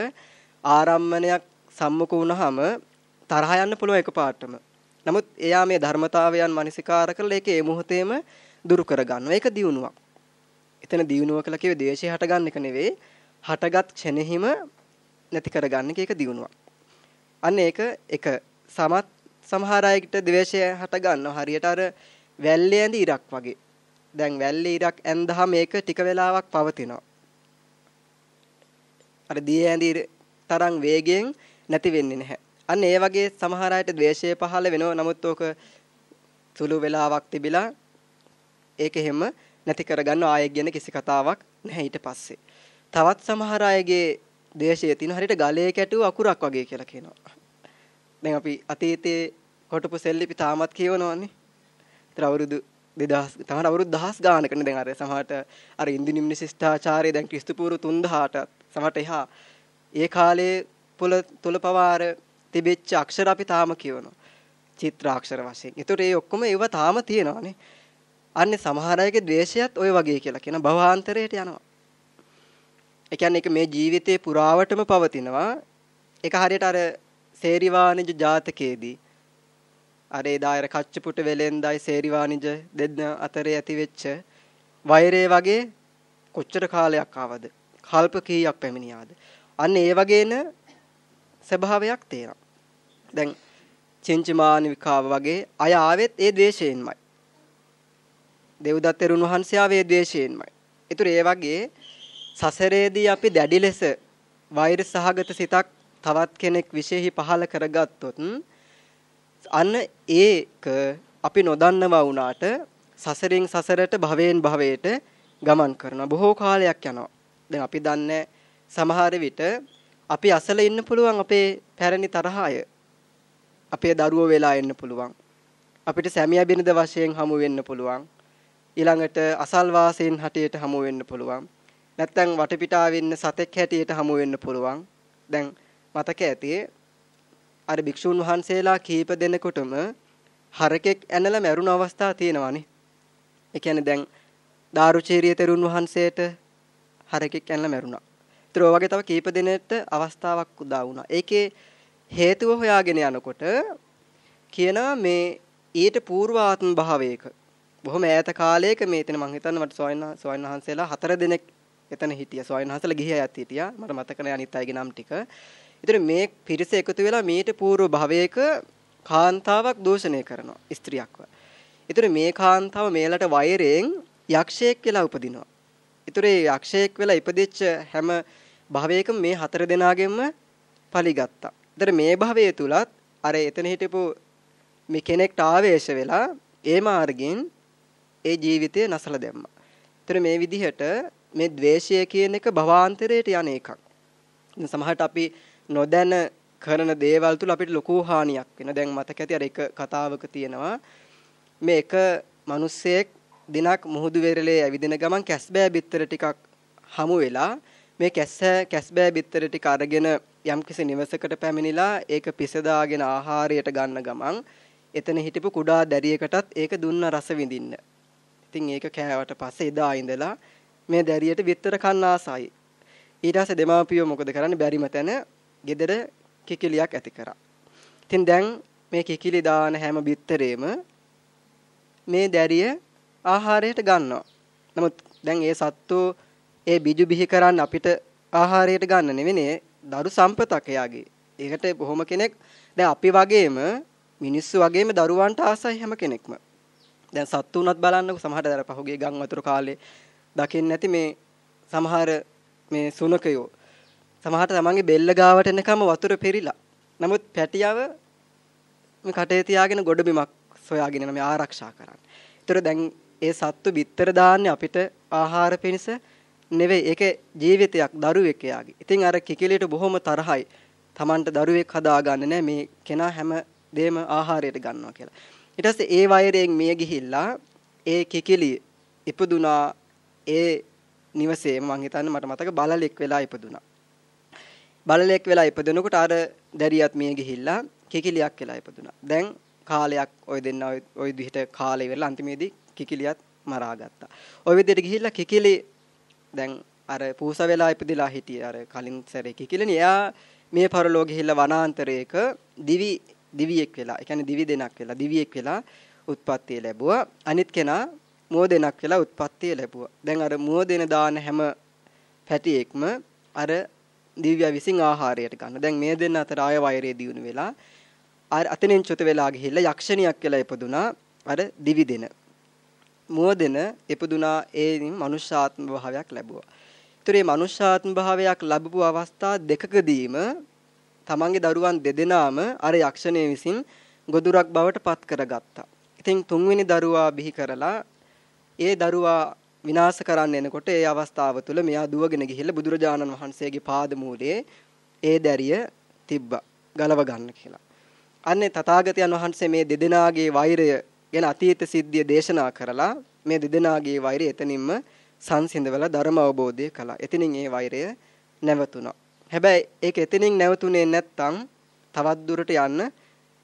ආරම්මණයක් සම්මුඛ වුණාම තරහ යන්න පුළුවන් එකපාරටම. නමුත් එයා මේ ධර්මතාවයන් මනසිකාර කරලා ඒක ඒ මොහොතේම දුරු කරගන්නවා. ඒක දියුණුවක්. එතන දියුණුව කියලා කිව්වේ ද්වේෂය හටගන්න එක නෙවෙයි. හටගත් ක්ෂණෙහිම නැති කරගන්න එක දියුණුවක්. අන්න ඒක එක සමත් සමහර අයකට ද්වේෂය හට ගන්නවා. හරියට අර වැල්ලේ ඇඳ ඉරක් වගේ. දැන් වැල්ලේ ඉරක් ඇඳහම මේක ටික වෙලාවක් පවතිනවා. අර දී ඇඳි තරම් වේගයෙන් නැති වෙන්නේ නැහැ. අන්න ඒ වගේ සමහර අයට ද්වේෂය පහළ වෙනවා. නමුත් ඕක සුළු වෙලාවක් තිබිලා ඒක එහෙම නැති කරගන්න ආයෙ ගැන කිසි කතාවක් නැහැ ඊට පස්සේ. තවත් සමහර අයගේ දේශයේ තියෙන හරියට ගලේ කැටුව අකුරක් වගේ කියලා කියනවා. දැන් අපි අතීතයේ කොටපු සෙල්ලිපි තාමත් කියවනවානේ. ඒතර අවුරුදු 2000 තමයි අවුරුදු 1000 ගානකනේ දැන් අර සමහරට අර ඉන්දි නිම්න ශිෂ්ටාචාරය දැන් ක්‍රිස්තු පූර්ව 3000ට සමහරට එහා ඒ කාලේ පුල තුල පවාර තිබෙච්ච අක්ෂර අපි තාම කියවනවා. චිත්‍රාක්ෂර වශයෙන්. ඒතකොට ඒ ඔක්කොම ඒව තාම තියෙනවානේ. අන්නේ සමහර අයගේ ද්වේෂයත් ওই වගේ කියලා කියන භවආන්තරයට යනවා. ඒ කියන්නේ ඒක මේ ජීවිතේ පුරාවටම පවතිනවා. ඒක හරියට අර සේරිවාණිජ ජාතකයේදී අර එදා අර කච්චපුට වෙලෙන්දයි සේරිවාණිජ දෙන්න අතරේ ඇති වෙච්ච වෛරය වගේ කොච්චර කාලයක් ආවද? කල්ප කීයක් පැමිණියාද? අන්න ඒ වගේන ස්වභාවයක් තියෙනවා. දැන් චින්චමානිකාව වගේ අය ආවෙත් ඒ ද්වේෂයෙන්මයි. දෙව්දත් තෙරුන් වහන්සේ ආවේ ද්වේෂයෙන්මයි. ඒතර ඒ වගේ සසරේදී අපි දැඩි ලෙස වෛර සහගත සිතක් තවත් කෙනෙක් විශේෂයි පහල කරගත්තොත් අන්න ඒක අපි නොදන්නවා වුණාට සසරෙන් සසරට භවයෙන් භවයට ගමන් කරන බොහෝ කාලයක් යනවා. දැන් අපි දන්නේ සමහර විට අපි අසල ඉන්න පුළුවන් අපේ පැරණි තරහය. අපේ දරුවෝ වෙලා එන්න පුළුවන්. අපිට සැමියා බිනද වශයෙන් හමු වෙන්න පුළුවන්. ඊළඟට අසල්වාසීන් හටියට හමු වෙන්න පුළුවන්. නැත්තම් වටපිටාවේ ඉන්න සතෙක් හැටියට හමු වෙන්න පුළුවන්. දැන් මතක ඇති අර භික්ෂුන් වහන්සේලා කීප දෙනෙකුටම හරකෙක් ඇනලා මැරුණ අවස්ථා තියෙනවානේ. ඒ කියන්නේ දැන් දාරුචේරිය තෙරුන් වහන්සේට හරකෙක් ඇනලා මැරුණා. මිත්‍රෝ වගේ තව කීප දෙනෙට අවස්ථාවක් උදා වුණා. ඒකේ හේතුව හොයාගෙන යනකොට කියනවා මේ ඊට పూర్වාත්ම භාවයක බොහොම ඈත කාලයක මේ එතන මං හිතන්නේ මට සොයන් වහන්සේලා හතර දෙනෙක් එතන හිටිය සොයන් වහන්සේලා ගිහියත් හිටියා මට මතක නෑ අනිත් අයගේ නම් ටික. ඉතින් මේ පිරිස එකතු වෙලා මීට పూర్ව භවයක කාන්තාවක් දෝෂණය කරනවා ස්ත්‍රියක්ව. ඉතින් මේ කාන්තාව මේලට වෛරයෙන් යක්ෂයෙක් කියලා උපදිනවා. ඉතින් යක්ෂයෙක් වෙලා ඉපදිච්ච හැම භවයකම මේ හතර දෙනාගෙන්ම පලිගත්තා. ඉතින් මේ භවයේ තුලත් අර එතන හිටපු මේ කෙනෙක්ට ආවේශ වෙලා ඒ මාර්ගයෙන් ඒ ජීවිතය නැසලා දැම්මා. ඉතින් මේ විදිහට මේ द्वේෂය කියන එක භවාන්තරයට යන එකක්. සමහරට අපි නොදැන කරන දේවල් තුල අපිට ලොකු හානියක් වෙනවා. දැන් මතක ඇති අර එක කතාවක තියෙනවා මේ එක මිනිස්සෙක් දිනක් මුහුදු වෙරළේ ඇවිදින ගමන් කැස්බෑ බිත්තර ටිකක් හමු වෙලා මේ කැස්ස කැස්බෑ බිත්තර ටික අරගෙන යම්කිසි නිවසකට පැමිණිලා ඒක පිසදාගෙන ආහාරයට ගන්න ගමන් එතන හිටපු කුඩා දැරියකටත් ඒක දුන්න රස විඳින්න. ඉතින් ඒක කෑවට පස්සේ එදා ඉඳලා මේ දැරියට බිත්තර කන්න ආසයි. ඊට පස්සේ දෙමාපියෝ මොකද කරන්නේ බැරිම තැන ගෙදර කිකිලියක් ඇති කරා. ඉතින් දැන් මේ කිකිලි දාන හැම බිත්තරේම මේ දැරිය ආහාරයට ගන්නවා. නමුත් දැන් ඒ සත්තු ඒ බිජු බිහි කරන්න අපිට ආහාරයට ගන්න නෙවෙයි දරු සම්පතක් එයාගේ. ඒකට බොහොම කෙනෙක් දැන් අපි වගේම මිනිස්සු වගේම දරුවන්ට ආසයි හැම කෙනෙක්ම. දැන් සත්තු උනත් බලන්නකො සමහර දර පහුගිය ගම් වතුර කාලේ දකින්න නැති මේ සමහර මේ සුනකයෝ සමහරට තමන්ගේ බෙල්ල ගාවට එනකම වතුර පෙරිලා. නමුත් පැටියව මේ කටේ තියාගෙන ගොඩ බිමක් සොයාගෙන මේ ආරක්ෂා කරන්නේ. ඒතර දැන් ඒ සත්තු බිත්තර දාන්නේ අපිට ආහාර පිණිස නෙවෙයි ඒකේ ජීවිතයක් දරුවෙක් එයාගේ. ඉතින් අර කිකිලියට බොහොම තරහයි. Tamanට දරුවෙක් හදාගන්න නෑ මේ කෙනා හැම දෙම ආහාරයට ගන්නවා කියලා. ඊට පස්සේ ඒ වෛරයෙන් මිය ගිහිල්ලා ඒ කිකිලිය ඉපදුනා ඒ නිවසේ මම හිතන්නේ මට මතක බලලෙක් වෙලා ඉපදුනා. බලලෙක් වෙලා ඉපදෙනකොට අර දැරියත් මිය ගිහිල්ලා කිකිලියක් වෙලා ඉපදුනා. දැන් කාලයක් ওই දෙන්න ওই විදිහට කාලය ඉවරලා අන්තිමේදී කිකිලියත් මරාගත්තා. ওই විදිහට ගිහිල්ලා කිකිලි දැන් අර පූස වෙලා ඉපදිලා හිටියේ අර කලින් සැරේ කිකිලනේ එයා මේ පරලෝ ගිහිල්ලා වනාන්තරයක දිවි දිවියෙක් වෙලා ඒ කියන්නේ දිවි දෙනක් වෙලා දිවියෙක් වෙලා උත්පත්තිය ලැබුවා. අනිත් කෙනා මුව දෙනක් වෙලා උත්පත්තිය ලැබුවා. දැන් අර මුව දෙන දාන හැම පැටියෙක්ම අර දිව්‍ය විසින් ආහාරයට ගන්න. දැන් මේ දෙන්න අතර ආය වෛරය දියුණු වෙලා අර අතනෙන් චුත වෙලා ගිහිල්ලා යක්ෂණියක් කියලා ඉපදුනා. අර දිවි දෙන. මුව දෙන ඉපදුනා ඒ මනුෂ්‍යාත්ම භාවයක් ලැබුවා. ඒතර මේ මනුෂ්‍යාත්ම භාවයක් ලැබපු අවස්ථා දෙකකදීම තමන්ගේ දරුවන් දෙදෙනාම අර යක්ෂණය විසින් ගොදුරක් බවට පත් කරගත්තා. ඉතින් තුන්වෙනි දරුවා බිහි කරලා ඒ දරුවා විනාශ කරන්න එනකොට ඒ අවස්ථාව තුළ මෙයා දුවගෙන ගිහිල්ලා බුදුරජාණන් වහන්සේගේ පාදමූලයේ ඒ දැරිය තිබ්බා ගලව ගන්න කියලා. අන්නේ තථාගතයන් වහන්සේ මේ දෙදෙනාගේ වෛරය ගැන අතීත සිද්ධිය දේශනා කරලා මේ දෙදෙනාගේ වෛරය එතනින්ම සංසිඳවලා ධර්ම අවබෝධය කළා. එතනින් ඒ වෛරය නැවතුණා. හැබැයි ඒක එතනින් නැවතුනේ නැත්තම් තවත් දුරට යන්න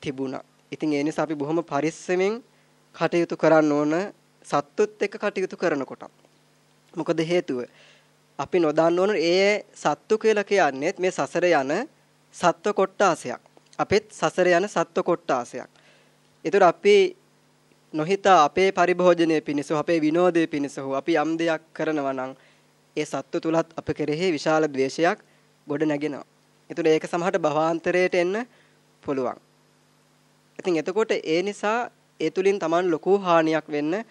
තිබුණා. ඉතින් ඒ නිසා අපි බොහොම පරිස්සමෙන් කටයුතු කරන්න ඕන සත්තුත් එක්ක කටයුතු කරනකොට. මොකද හේතුව අපි නොදන්න ඕන ඒ සත්තු කියලා කියන්නේ මේ සසර යන සත්ව කොට්ටාසයක්. අපෙත් සසර යන සත්ව කොට්ටාසයක්. ඒතර අපි නොහිතා අපේ පරිභෝජනයේ පිණිස අපේ විනෝදයේ පිණිස අපි යම් දෙයක් කරනවා නම් ඒ සත්තු තුලත් අප කෙරෙහි විශාල ද්වේෂයක් ගොඩ නැගෙනවා. ඒතර ඒක සමහරට භවාන්තරයට එන්න පුළුවන්. ඉතින් එතකොට ඒ නිසා ඒ තුලින් Taman ලොකු හානියක් වෙන්න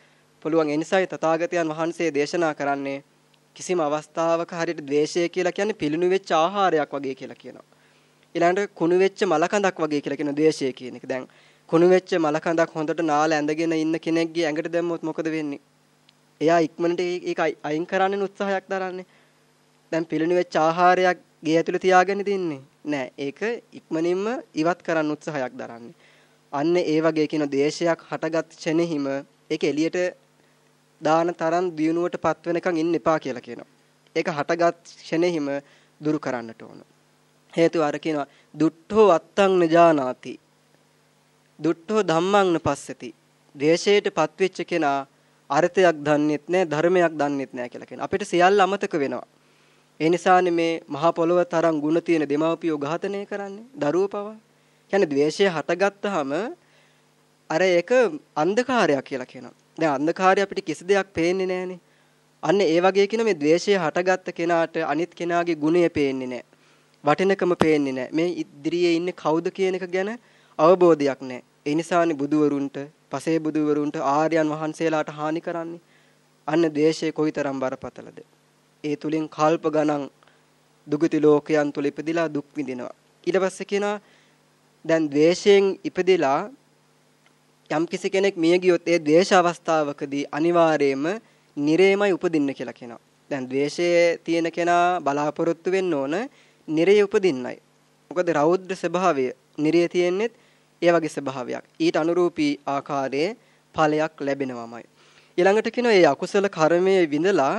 පුළුවන්. ඒ නිසායි තථාගතයන් වහන්සේ දේශනා කරන්නේ කිසිම අවස්ථාවක හරියට ද්වේෂය කියලා කියන්නේ පිළිණු වෙච්ච ආහාරයක් වගේ කියලා කියනවා. ඊළඟට කුණු වෙච්ච මලකඳක් වගේ කියලා කියන ද්වේෂය කියන එක. දැන් කුණු වෙච්ච මලකඳක් හොඳට නාලා ඇඳගෙන ඉන්න කෙනෙක්ගේ ඇඟට දැම්මොත් මොකද වෙන්නේ? එයා ඉක්මනට ඒක අයින් කරන්න උත්සාහයක් දරන්නේ. දැන් පිළිණු වෙච්ච ආහාරයක් ගේ ඇතුළේ තියාගෙන ඉන්නේ. නෑ ඒක ඉක්මනින්ම ඉවත් කරන්න උත්සාහයක් දරන්නේ. අන්න ඒ වගේ කියන දේශයක් හටගත් ඡනෙහිම ඒක එළියට දාන තරම් දියුණුවටපත් වෙනකන් ඉන්න එපා කියලා කියනවා. ඒක හටගත් ඡනෙහිම දුරු කරන්නට ඕන. හේතුව අර කියනවා දුට්ඨෝ අත්තං නජානාති දුට්ඨෝ ධම්මං නපස්සති. ද්වේෂයට පත්වෙච්ච කෙනා අර්ථයක් දන්නෙත් නැහැ ධර්මයක් දන්නෙත් නැහැ කියලා කියනවා. අපිට සියල්ල අමතක වෙනවා. ඒ නිසානේ මේ මහා පොළොව තරම් ಗುಣ තියෙන දෙමාපියෝ ඝාතනය කරන්නේ දරුවෝ පවා. කියන්නේ ද්වේෂය හටගත්තාම අර ඒක අන්ධකාරයක් කියලා කියනවා. දැන් අන්ධකාරය අපිට කිසි දෙයක් පේන්නේ නැහනේ. අන්න ඒ වගේ කියන මේ ද්වේෂය හටගත්ත කෙනාට අනිත් කෙනාගේ ගුණය පේන්නේ නැහැ. වටිනකම පේන්නේ නැහැ. මේ ඉදිරියේ ඉන්නේ කවුද කියන එක ගැන අවබෝධයක් නැහැ. ඒ නිසානේ බුදුවරුන්ට, පසේ බුදුවරුන්ට ආර්යයන් වහන්සේලාට හානි කරන්නේ. අන්න ද්වේෂය කොයිතරම් බරපතලද? ඒ තුලින් කල්ප ගණන් දුගති ලෝකයන් තුල ඉපදිලා දුක් විඳිනවා. ඊට පස්සේ කියනවා දැන් ද්වේෂයෙන් ඉපදිලා යම් කිසි කෙනෙක් මිය ගියොත් ඒ ද්වේෂ අවස්ථාවකදී අනිවාර්යයෙන්ම නිරේමයි උපදින්න කියලා කියනවා. දැන් ද්වේෂයේ තියෙන කෙනා බලාපොරොත්තු වෙන්න ඕන නිරේ උපදින්නයි. මොකද රෞද්‍ර ස්වභාවය නිරේ තියෙන්නේත් ඒ වගේ ස්වභාවයක්. ඊට අනුරූපී ආකාරයේ ඵලයක් ලැබෙනවමයි. ඊළඟට කියනවා මේ අකුසල කර්මයේ විඳලා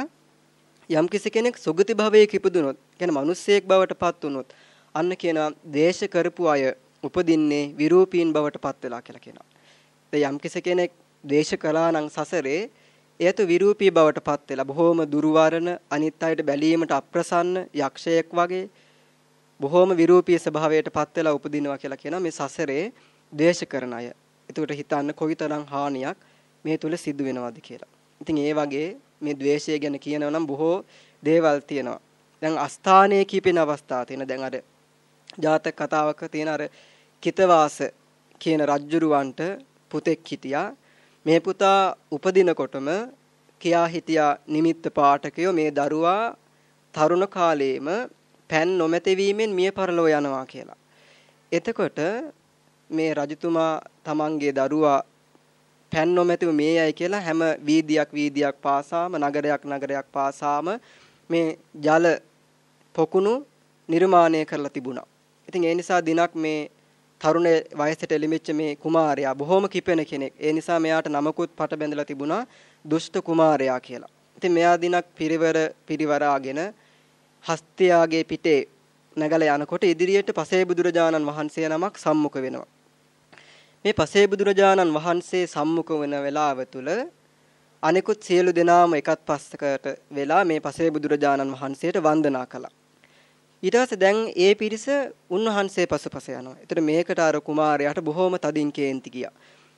යම්කිසි කෙනෙක් සුගති භවයක ඉපදුනොත් කියන්නේ මිනිස්සෙක් බවට පත් වුණොත් අන්න කියනවා දේශ කරපු අය උපදින්නේ විරූපීන් බවට පත් වෙලා කියලා කියනවා. දැන් යම් කෙනෙක් දේශ කළා නම් සසරේ එයතු විරූපී බවට පත් වෙලා බොහෝම දුර්වර්ණ අනිත් අයට බැලීමට අප්‍රසන්න යක්ෂයෙක් වගේ බොහෝම විරූපී ස්වභාවයට පත් වෙලා උපදිනවා කියලා කියනවා මේ සසරේ ද්වේෂ කරන අය. එතකොට හිතන්න කොයිතරම් හානියක් මේ තුල සිදු වෙනවද කියලා. ඉතින් ඒ වගේ මේ ද්වේෂය ගැන කියනවා නම් බොහෝ දේවල් තියෙනවා. දැන් අස්ථානයේ කීපෙන අවස්ථා තියෙන දැන් අර ජාතක කතාවක තියෙන අර කිතවාස කියන රජ්ජුරුවන්ට පුතෙක් හිටියා. මේ පුතා උපදිනකොටම කියා හිටියා නිමිත්ත පාඨකයෝ මේ දරුවා තරුණ කාලයේම පෑන් නොමැතිවීමෙන් මිය පරලෝ යනවා කියලා. එතකොට මේ රජතුමා තමන්ගේ දරුවා පෑන් නොමැතිව මේ යයි කියලා හැම වීදියක් වීදියක් පාසාම නගරයක් නගරයක් පාසාම මේ ජල පොකුණු නිර්මාණය කරලා තිබුණා. ඉතින් ඒ නිසා දිනක් මේ තරුණ වයසට එළිමිච්ච මේ කුමාරයා බොහොම කිපෙන කෙනෙක්. ඒ නිසා මෙයාට නමකුත් පට බැඳලා තිබුණා දුෂ්ට කුමාරයා කියලා. ඉතින් මෙයා දිනක් පිරිවර පිරිවරාගෙන හස්තියාගේ පිටේ නැගලා යනකොට ඉදිරියට පසේ බුදුරජාණන් වහන්සේ නමක් සම්මුඛ වෙනවා. මේ පසේ බුදුරජාණන් වහන්සේ සම්මුඛ වෙන වෙලාව තුල අනිකුත් සියලු දෙනාම එකත් පස්සකට වෙලා මේ පසේ බුදුරජාණන් වහන්සේට වන්දනා කළා. ඊට පස්සේ දැන් ඒ පිරිස උන්වහන්සේ පසුපස යනවා. ඒතර මේකට අර කුමාරයාට බොහොම තදින් කේන්ති ගියා.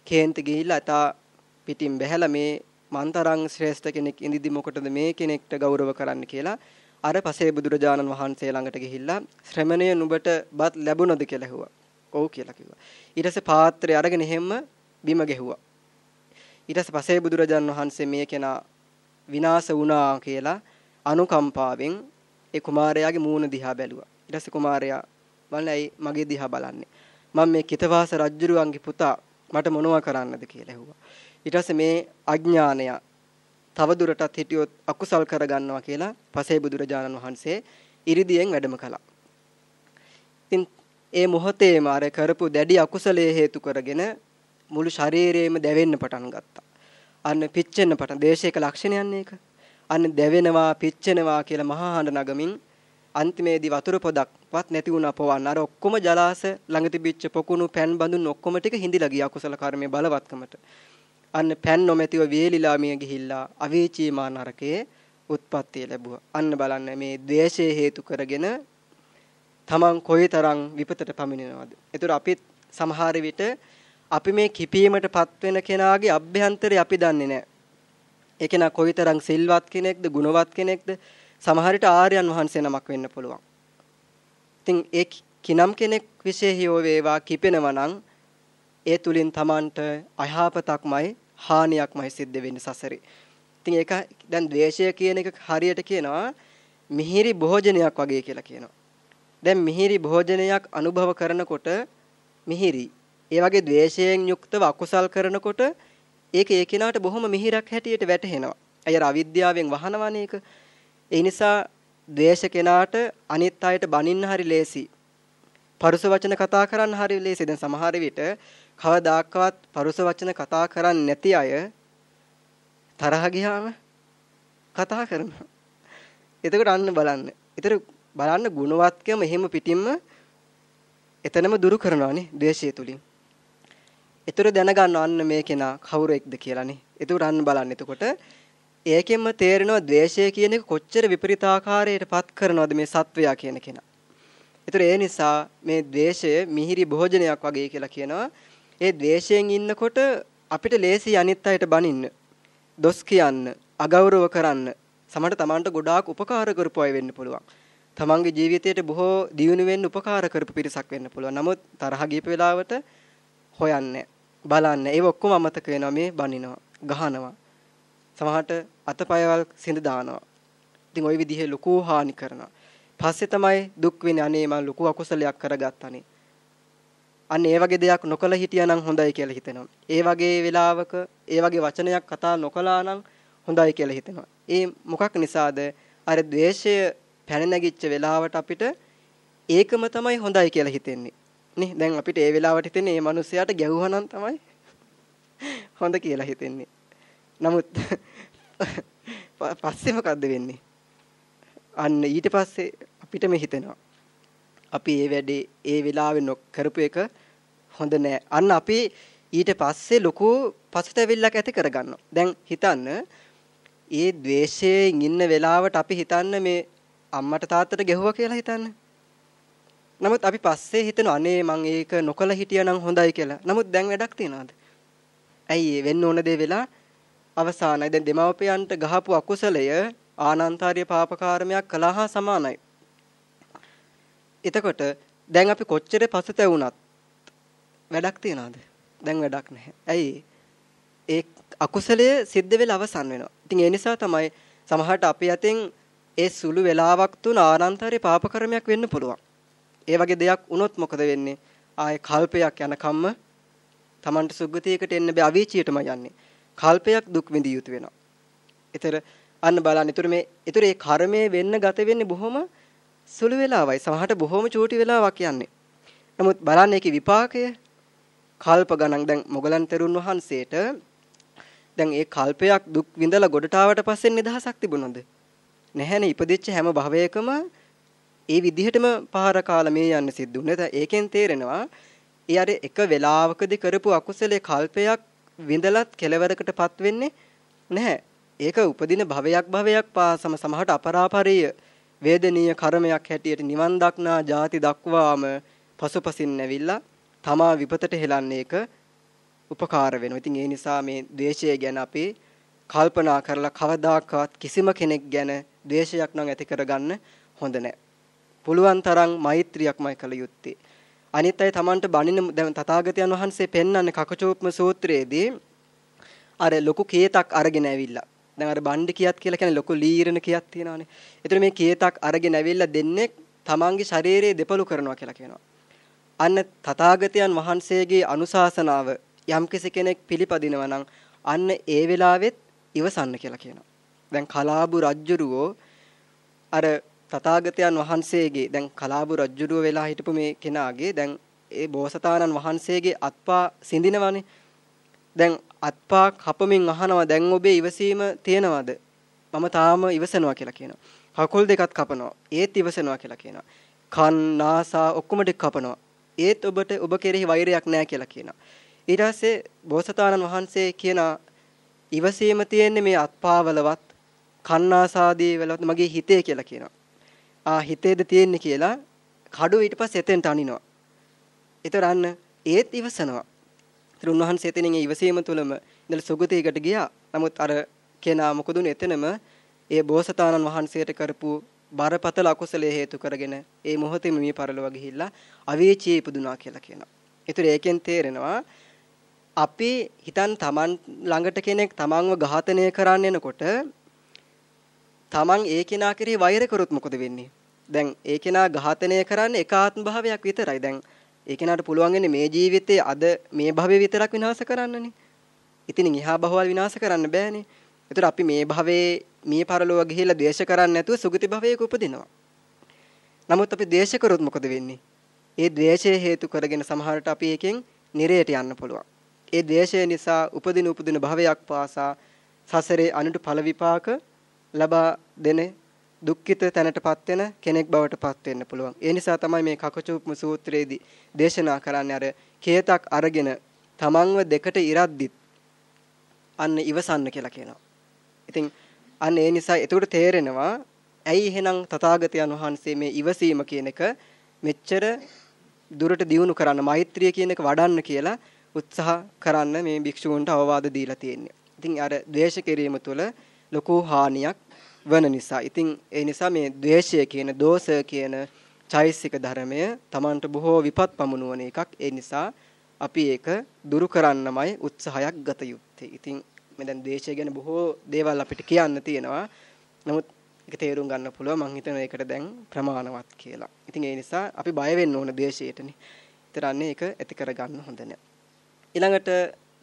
කේන්ති ගිහිල්ලා අතා පිටින් බැහැලා මේ මන්තරං ශ්‍රේෂ්ඨ කෙනෙක් ඉඳිදි මොකටද මේ කෙනෙක්ට ගෞරව කරන්න කියලා අර පසේ බුදුරජාණන් වහන්සේ ළඟට ගිහිල්ලා ශ්‍රමණය නුඹට බත් ලැබුණද කියලා ඇහුවා. ඔව් කියලා කිව්වා. ඊට පස්සේ පාත්‍රය අරගෙන හැම බිම ගැහුවා. ඊට පස්සේ පසේ බුදුරජාණන් වහන්සේ මේ කෙනා විනාශ වුණා කියලා අනුකම්පාවෙන් ඒ කුමාරයාගේ මූණ දිහා බැලුවා. ඊට පස්සේ කුමාරයා බලන්නේ ඇයි මගේ දිහා බලන්නේ? මම මේ කිතවාස රජුරුවන්ගේ පුතා මට මොනවා කරන්නද කියලා ඇහුවා. ඊට පස්සේ මේ අඥානය තව දුරටත් හිටියොත් අකුසල් කරගන්නවා කියලා පසේ බුදුරජාණන් වහන්සේ ඉරිදියෙන් වැඩම කළා. ඉතින් ඒ මොහොතේම අර කරපු දැඩි අකුසලයේ හේතු කරගෙන මුළු ශරීරයේම දැවෙන්න පටන් ගත්තා. අන්න පිච්චෙන්න පටන් දේශයක ලක්ෂණයන්නේ ඒක. අන්න දැවෙනවා පිච්චෙනවා කියලා මහා හඬ නගමින් අන්තිමේදී වතුර පොදක්වත් නැති වුණා පොවන්න. අර ඔක්කොම ජලාස ළඟ තිබිච්ච පොකුණු පැන් බඳුන් ඔක්කොම ටික හිඳිලා ගියා කුසල කර්මයේ බලවත්කමට. අන්න පැන් නොමැතිව වේලිලා මිය ගිහිල්ලා අවේචීමා නරකයේ උත්පත්තිය ලැබුවා. අන්න බලන්න මේ ද්වේෂයේ හේතු කරගෙන තමන් කොයිතරම් විපතට පමිනෙනවද. ඒතර අපිත් සමහර විට අපි මේ කිපීමටපත් වෙන කෙනාගේ අභ්‍යන්තරය අපි දන්නේ නැහැ. ඒ කෙනා කොයිතරම් සිල්වත් කෙනෙක්ද, ගුණවත් කෙනෙක්ද, සමහරට ආර්යයන් වහන්සේ නමක් වෙන්න පුළුවන්. ඉතින් ඒ කිනම් කෙනෙක් විශේෂයෝ වේවා කිපෙනවා නම් ඒ තුලින් Tamanට අයහපතක්මයි හානියක්මයි සිද්ධ වෙන්නේ සසරේ. ඉතින් ඒක දැන් ද්වේෂය කියන එක හරියට කියනවා මිහිරි භෝජනයක් වගේ කියලා කියනවා. දැන් මිහිරි භෝජනයක් අනුභව කරනකොට මිහිරි. ඒ වගේ ද්වේෂයෙන් යුක්තව අකුසල් කරනකොට ඒක ඒ කෙනාට බොහොම මිහිරක් හැටියට වැටහෙනවා. අය අවිද්‍යාවෙන් වහනවනේ ඒක. ඒ නිසා ද්වේෂ කෙනාට අනිත් අයට බනින්න හරි ලේසි. පරුස වචන කතා කරන්න හරි ලේසි. දැන් සමහර විට කවදාකවත් පරුස වචන කතා කරන්නේ නැති අය තරහ ගියාම කතා කරනවා. එතකොට අන්න බලන්න. ඒතර බලන්න ගුණවත්කම එහෙම පිටින්ම එතනම දුරු කරනවානේ ද්වේෂය තුලින්. ඒතර දැනගන්න අන්න මේ කෙනා කවුරෙක්ද කියලානේ. ඒතර අන්න බලන්න. එතකොට ඒකෙන්ම තේරෙනවා ද්වේෂය කියන එක කොච්චර විපරිතාකාරයටපත් කරනවද මේ සත්වයා කියන කෙනා. ඒතර ඒ නිසා මේ ද්වේෂය මිහිරි භෝජනයක් වගේ කියලා කියනවා. ඒ ද්වේෂයෙන් ඉන්නකොට අපිට ලේසි අනිත් අයට බනින්න, දොස් කියන්න, අගෞරව කරන්න, සමහර තමන්ට ගොඩාක් උපකාර කරපු අය වෙන්න පුළුවන්. තමන්ගේ ජීවිතයට බොහෝ දියුණු වෙන්න උපකාර කරපු පිරිසක් වෙන්න පුළුවන්. නමුත් තරහ ගියප වෙලාවට හොයන්නේ බලන්න. ඒව ඔක්කොම අමතක වෙනවා මේ බනිනවා, ගහනවා. සමහරට අතපයවල් සිඳ දානවා. ඉතින් ওই විදිහේ ලොකු හානි කරනවා. පස්සේ තමයි දුක් වෙන්නේ අනේ මම ලොකු අකුසලයක් කරගත්තානේ. අන්න ඒ වගේ දෙයක් නොකළ හිටියානම් හොඳයි කියලා හිතෙනවා. ඒ වගේ වෙලාවක ඒ වගේ වචනයක් කතා නොකළා නම් හොඳයි කියලා හිතෙනවා. ඒ මොකක් නිසාද? අර ද්වේෂය පැන නැගිච්ච වෙලාවට අපිට ඒකම තමයි හොඳයි කියලා හිතෙන්නේ. නේ දැන් අපිට ඒ වෙලාවට හිතෙන්නේ මේ මිනිස්යාට ගැහුවා තමයි හොඳ කියලා හිතෙන්නේ. නමුත් පස්සේ මොකද්ද වෙන්නේ? අන්න ඊට පස්සේ අපිටම හිතෙනවා. අපි ඒ වැඩේ ඒ වෙලාවේ නොකරපු එක හොඳ නෑ. අන්න අපි ඊට පස්සේ ලොකු පසුතැවිල්ලක් ඇති කරගන්නවා. දැන් හිතන්න ඒ द्वේෂයෙන් ඉන්න වෙලාවට අපි හිතන්න මේ අම්මට තාත්තට ගැහුවා කියලා හිතන්න. නමුත් අපි පස්සේ හිතන අනේ මං ඒක නොකල හිටියනම් හොඳයි කියලා. නමුත් දැන් වැඩක් තියනවාද? ඇයි වෙන්න ඕන දේ වෙලා අවසానයි. දැන් දෙමව්පියන්ට ගහපු අකුසලය ආනන්තාරිය පාපකාරමයක් කළා හා සමානයි. එතකොට දැන් අපි කොච්චර පසුතැවුණත් වැඩක් තියනවාද? දැන් වැඩක් නැහැ. ඇයි? ඒ අකුසලය සිද්ධ වෙලා අවසන් වෙනවා. ඉතින් ඒ නිසා තමයි සමහරට අපි අතින් ඒ සුළු වෙලාවක් තුන ආනන්තරේ පාප කර්මයක් වෙන්න පුළුවන්. ඒ වගේ දෙයක් වුණොත් මොකද වෙන්නේ? ආයේ කල්පයක් යනකම්ම Tamanට සුගතියකට එන්න බෑ අවීචියටම යන්නේ. කල්පයක් දුක් විඳිය යුතු වෙනවා. ඒතර අන්න බලන්න. ඒතර මේ ඒතර මේ කර්මය වෙන්න ගත වෙන්නේ බොහොම සුළු වෙලාවයි. සමහරට බොහොම චූටි වෙලාවක් යන්නේ. නමුත් බලන්න ඒකේ විපාකය කල්ප ගණන් දැන් මොගලන් තෙරුන් වහන්සේට දැන් ඒ කල්පයක් දුක් විඳලා ගොඩට ආවට පස්සේ නිදහසක් තිබුණොද? නැහැනේ ඉපදෙච්ච හැම භවයකම ඒ විදිහටම පහර කාලා මේ යන්න සිද්ධ වුණා. ඒකෙන් තේරෙනවා ඒ අර එක වෙලාවකදී කරපු අකුසලයේ කල්පයක් විඳලත් කෙලවරකටපත් වෙන්නේ නැහැ. ඒක උපදින භවයක් භවයක් පාසම සමහරට අපරාපරිය වේදනීය කර්මයක් හැටියට නිවන් දක්නා ಜಾති දක්වාම පසුපසින් නැවිලා තමා විපතට හෙලන්නේ ඒක උපකාර වෙනවා. ඉතින් ඒ නිසා මේ ද්වේෂය ගැන අපි කල්පනා කරලා කවදාකවත් කිසිම කෙනෙක් ගැන ද්වේෂයක් නම් ඇති කරගන්න හොඳ නැහැ. පුළුවන් තරම් මෛත්‍රියක්මයි කළ යුත්තේ. අනිත් අය Tamanට බණින දැන් තථාගතයන් වහන්සේ පෙන්වන්නේ කකචෝපම සූත්‍රයේදී අර ලොකු කේතක් අරගෙන ඇවිල්ලා. දැන් අර බණ්ඩ කියක් කියලා කියන්නේ ලොකු ලීරණ කියක් තියෙනවානේ. ඒතර මේ කේතක් අරගෙන ඇවිල්ලා දෙන්නේ තමන්ගේ ශරීරයේ දෙපළු කරනවා කියලා කියනවා. අන්න තථාගතයන් වහන්සේගේ අනුශාසනාව යම්කිසි කෙනෙක් පිළිපදිනවා නම් අන්න ඒ වෙලාවෙත් ඉවසන්න කියලා කියනවා. දැන් කලාබු රජ්ජුරුවෝ අර තථාගතයන් වහන්සේගේ දැන් කලාබු රජ්ජුරුව වෙලා හිටපු මේ කෙනාගේ දැන් ඒ බෝසතාණන් වහන්සේගේ අත්පා සිඳිනවනේ. දැන් අත්පා කපමින් අහනවා දැන් ඔබේ ඉවසීම තියෙනවද? මම තාම ඉවසනවා කියලා කියනවා. කකුල් දෙකත් කපනවා. ඒත් ඉවසනවා කියලා කියනවා. කන් නාසා ඔක්කොම ටික කපනවා. ඒත් ඔබට ඔබ කෙරෙහි වෛරයක් නැහැ කියලා කියනවා. ඊට පස්සේ බෝසතාණන් වහන්සේ කියන ඉවසීම තියෙන්නේ මේ අත්පාවලවත් කන්නාසාදී වලවත් මගේ හිතේ කියලා කියනවා. ආ හිතේද තියෙන්නේ කියලා කඩුව ඊට පස්සේ එතෙන්ට අනිනවා. ඒතර අන්න ඒත් ඉවසනවා. ඒතර උන්වහන්සේ එතනින් ඒ ඉවසීම තුළම ඉඳලා සුගතියකට ගියා. නමුත් අර කෙනා මොකදුනේ එතනම ඒ බෝසතාණන් වහන්සේට කරපු බරපතල අකුසලයේ හේතු කරගෙන ඒ මොහොතේම මේ පරලොව ගිහිල්ලා අවේචී ඉපදුනා කියලා කියනවා. ඒතර ඒකෙන් තේරෙනවා අපි හිතන් තමන් ළඟට කෙනෙක් තමන්ව ඝාතනය කරන්න එනකොට තමන් ඒ කෙනා කෙරෙහි වෛර කරොත් මොකද වෙන්නේ? දැන් ඒ කෙනා ඝාතනය කරන්නේ ඒකාත්ම භාවයක් විතරයි. දැන් ඒ කෙනාට පුළුවන් වෙන්නේ මේ ජීවිතයේ අද මේ භවයේ විතරක් විනාශ කරන්නනේ. ඉතින් එහා භවවල් විනාශ කරන්න බෑනේ. ඒතර අපි මේ භවයේ මේ පරලෝව ගිහිල්ලා ද්වේෂ කරන්නේ නැතුව සුගති භවයක උපදිනවා. නමුත් අපි ද්වේෂ කරොත් මොකද වෙන්නේ? ඒ ද්වේෂය හේතු කරගෙන සමහරට අපි එකෙන් නිරයට යන්න පුළුවන්. ඒ ද්වේෂය නිසා උපදින උපදින භවයක් පාසා සසරේ අනුට ඵල විපාක ලබා දෙන දුක්ඛිත තැනටපත් වෙන කෙනෙක් බවට පත් වෙන්න පුළුවන්. ඒ නිසා තමයි මේ කකචූප්ම සූත්‍රයේදී දේශනා කරන්නේ අර කේතක් අරගෙන තමන්ව දෙකට ඉරද්දිත් අන්න ඉවසන්න කියලා කියනවා. ඉතින් අන්න ඒ නිසා එතකොට තේරෙනවා ඇයි එහෙනම් තථාගතයන් වහන්සේ මේ ඉවසීම කියන එක මෙච්චර දුරට දියුණු කරන්න මෛත්‍රිය කියන එක වඩන්න කියලා උත්සාහ කරන්න මේ භික්ෂූන්ට අවවාද දීලා තියෙන්නේ. ඉතින් අර ද්වේෂ කිරීම තුළ ලොකු හානියක් වන නිසා. ඉතින් ඒ නිසා මේ ද්වේෂය කියන දෝෂ කියන චෛසික ධර්මය Tamanට බොහෝ විපත් පමුණුවන එකක්. ඒ නිසා අපි ඒක දුරු කරන්නමයි උත්සාහයක් ගත යුත්තේ. ඉතින් මේ දැන් ද්වේෂය ගැන බොහෝ දේවල් අපිට කියන්න තියෙනවා. නමුත් ඒක තේරුම් ගන්න පුළුවන් මම හිතනවා ඒකට දැන් ප්‍රමාණවත් කියලා. ඉතින් ඒ නිසා අපි බය වෙන්න ඕන ද්වේෂයටනේ. ඊතරන්නේ ඒක ඇති කරගන්න හොඳ නෑ. ඊළඟට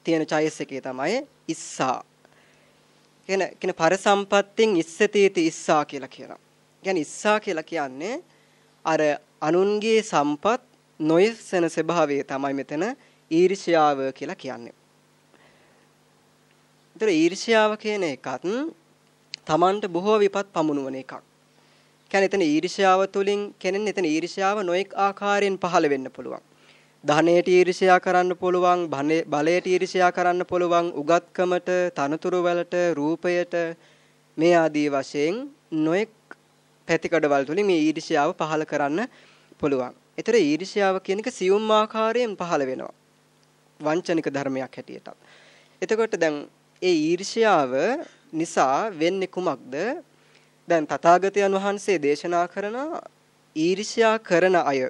තියෙන චෛස් එකේ තමයි ඉස්සා. කියන කියන පරසම්පත්තෙන් ඉස්සතීති ඉස්සා කියලා කියනවා. කියන්නේ ඉස්සා කියලා කියන්නේ අර අනුන්ගේ සම්පත් නොයසන ස්වභාවය තමයි මෙතන ඊර්ෂ්‍යාව කියලා කියන්නේ. ඒතර ඊර්ෂ්‍යාව කියන එකත් Tamanට බොහෝ විපත් පමුණුවන එකක්. කියන්නේ එතන ඊර්ෂ්‍යාව තුලින් කෙනෙන් එතන ඊර්ෂ්‍යාව නොඑක් ආකාරයෙන් පහළ වෙන්න පුළුවන්. ධනයට ඊර්ෂ්‍යා කරන්න පුළුවන්, බලයට ඊර්ෂ්‍යා කරන්න පුළුවන්, උගත්කමට, තනතුරු වලට, රූපයට මේ ආදී වශයෙන් නොඑක් පැතිකඩවල තුලින් මේ ඊර්ෂ්‍යාව පහළ කරන්න පුළුවන්. ඒතර ඊර්ෂ්‍යාව කියන එක සියුම් ආකාරයෙන් පහළ වෙනවා. වංචනික ධර්මයක් හැටියට. එතකොට දැන් ඒ ඊර්ෂ්‍යාව නිසා වෙන්නේ කුමක්ද? දැන් තථාගතයන් වහන්සේ දේශනා කරන ඊර්ෂ්‍යා කරන අය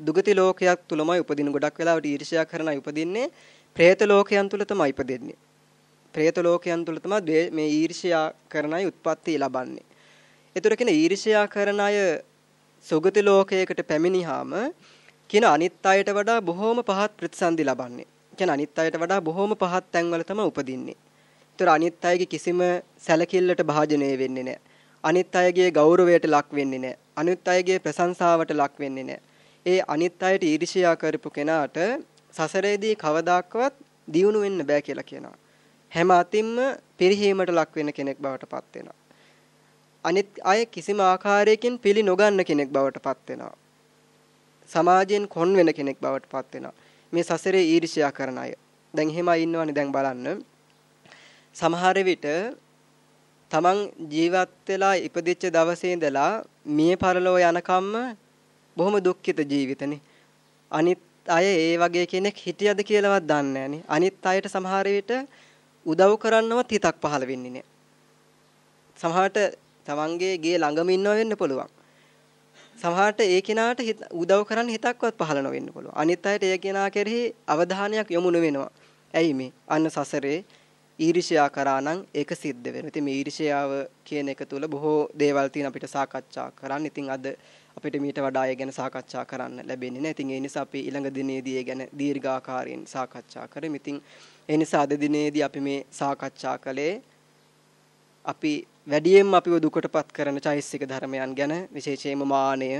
දුගති ලෝකයක් තුලමයි උපදින ගොඩක් වෙලාවට ඊර්ෂ්‍යා කරනයි උපදින්නේ. പ്രേත ලෝකයන් තුල තමයි ඉපදෙන්නේ പ്രേත ලෝකයන් තුල තමයි මේ ඊර්ෂ්‍යා කරනයි උත්පත්ති ලබන්නේ. ඒතර කියන ඊර්ෂ්‍යා කරන අය සුගති ලෝකයකට පැමිණියාම කියන අනිත් අයට වඩා බොහොම පහත් ප්‍රතිසන්දි ලබන්නේ. කියන අනිත් අයට වඩා බොහොම පහත් තැන්වල තමයි උපදින්නේ. ඒතර අනිත් අයගේ කිසිම සැලකිල්ලට භාජනය වෙන්නේ නැහැ. අනිත් අයගේ ගෞරවයට ලක් වෙන්නේ නැහැ. අනිත් අයගේ ප්‍රශංසාවට ලක් වෙන්නේ නැහැ. ඒ අනිත් අයට ඊර්ෂ්‍යා කරපු කෙනාට සසරේදී කවදාකවත් දියුණු වෙන්න බෑ කියලා කියනවා. හැම අතින්ම පිරිහීමට ලක් වෙන කෙනෙක් බවට පත් වෙනවා. අනිත් අය කිසිම ආකාරයකින් පිළි නොගන්න කෙනෙක් බවට පත් වෙනවා. සමාජයෙන් කොන් වෙන කෙනෙක් බවට පත් වෙනවා. මේ සසරේ ඊර්ෂ්‍යා කරන අය. දැන් එහෙමයි ඉන්නවනේ දැන් බලන්න. සමහර විට තමන් ජීවත් වෙලා ඉපදිච්ච දවසේ ඉඳලා මිය පරලෝ යනකම්ම බොහොම දුක්ඛිත ජීවිතනේ. අනිත් අය ඒ වගේ කෙනෙක් හිටියද කියලාවත් දන්නේ නැහනේ. අනිත් අයට සමහර විට උදව් කරන්නවත් හිතක් පහළ වෙන්නේ නැහැ. සමහරට තමන්ගේ ගේ ළඟම ඉන්නව වෙන්න පුළුවන්. සමහරට ඒ කෙනාට උදව් කරන්න හිතක්වත් පහළ නොවෙන්න පුළුවන්. අනිත් අයට ඒ කෙනා කෙරෙහි අවධානයක් යොමු නොවෙනවා. ඇයි මේ? අන්න සසරේ ඊර්ෂ්‍යා කරා නම් ඒක සිද්ධ වෙනවා. ඉතින් මේ ඊර්ෂ්‍යාව කියන එක තුල බොහෝ දේවල් තියෙන අපිට සාකච්ඡා කරන්න. ඉතින් අද අපිට මීට වඩා ඒ ගැන සාකච්ඡා කරන්න ලැබෙන්නේ නැහැ. ඉතින් ඒ නිසා අපි ඊළඟ දිනේදී ඒ ගැන දීර්ඝාකාරයෙන් සාකච්ඡා කරමු. ඉතින් ඒ නිසා අද දිනේදී අපි මේ සාකච්ඡා කළේ අපි වැඩියෙන්ම අපිව දුකටපත් කරන චෛසික ධර්මයන් ගැන විශේෂයෙන්ම මානය,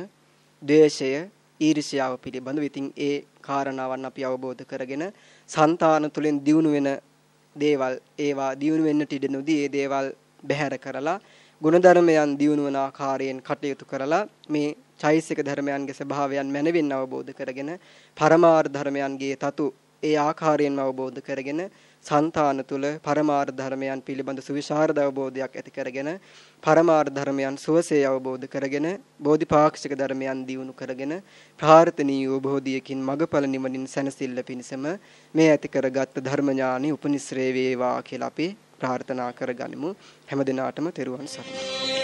ද්වේෂය, ඊර්ෂ්‍යාව පිළිබඳව. ඉතින් ඒ කාරණාවන් අපි අවබෝධ කරගෙන సంతාන තුලින් දියුණු වෙන දේවල් ඒවා දියුණු වෙන්නට ඉඩ නොදී ඒ දේවල් බැහැර කරලා ගුණධර්මයන් දියුණු වන ආකාරයෙන් කටයුතු කරලා මේ චෛසික ධර්මයන්ගේ ස්වභාවයන් මනවින් අවබෝධ කරගෙන පරමාර්ථ ධර්මයන්ගේ තතු ඒ ආකාරයෙන්ම අවබෝධ කරගෙන సంతාන තුල පරමාර්ථ ධර්මයන් පිළිබඳ සුවිශාරද අවබෝධයක් ඇති කරගෙන පරමාර්ථ ධර්මයන් සුවසේ අවබෝධ කරගෙන බෝධිපාක්ෂික ධර්මයන් දියුණු කරගෙන ප්‍රාර්ථනීය බෝධියකින් මගඵල නිවනින් සැනසෙල්ල පිණිසම මේ ඇති කරගත් ධර්ම ඥානෙ උපනිශ්‍රේ වේවා කියලා අපි ප්‍රාර්ථනා කරගනිමු. හැම දිනාටම තෙරුවන් සරණයි.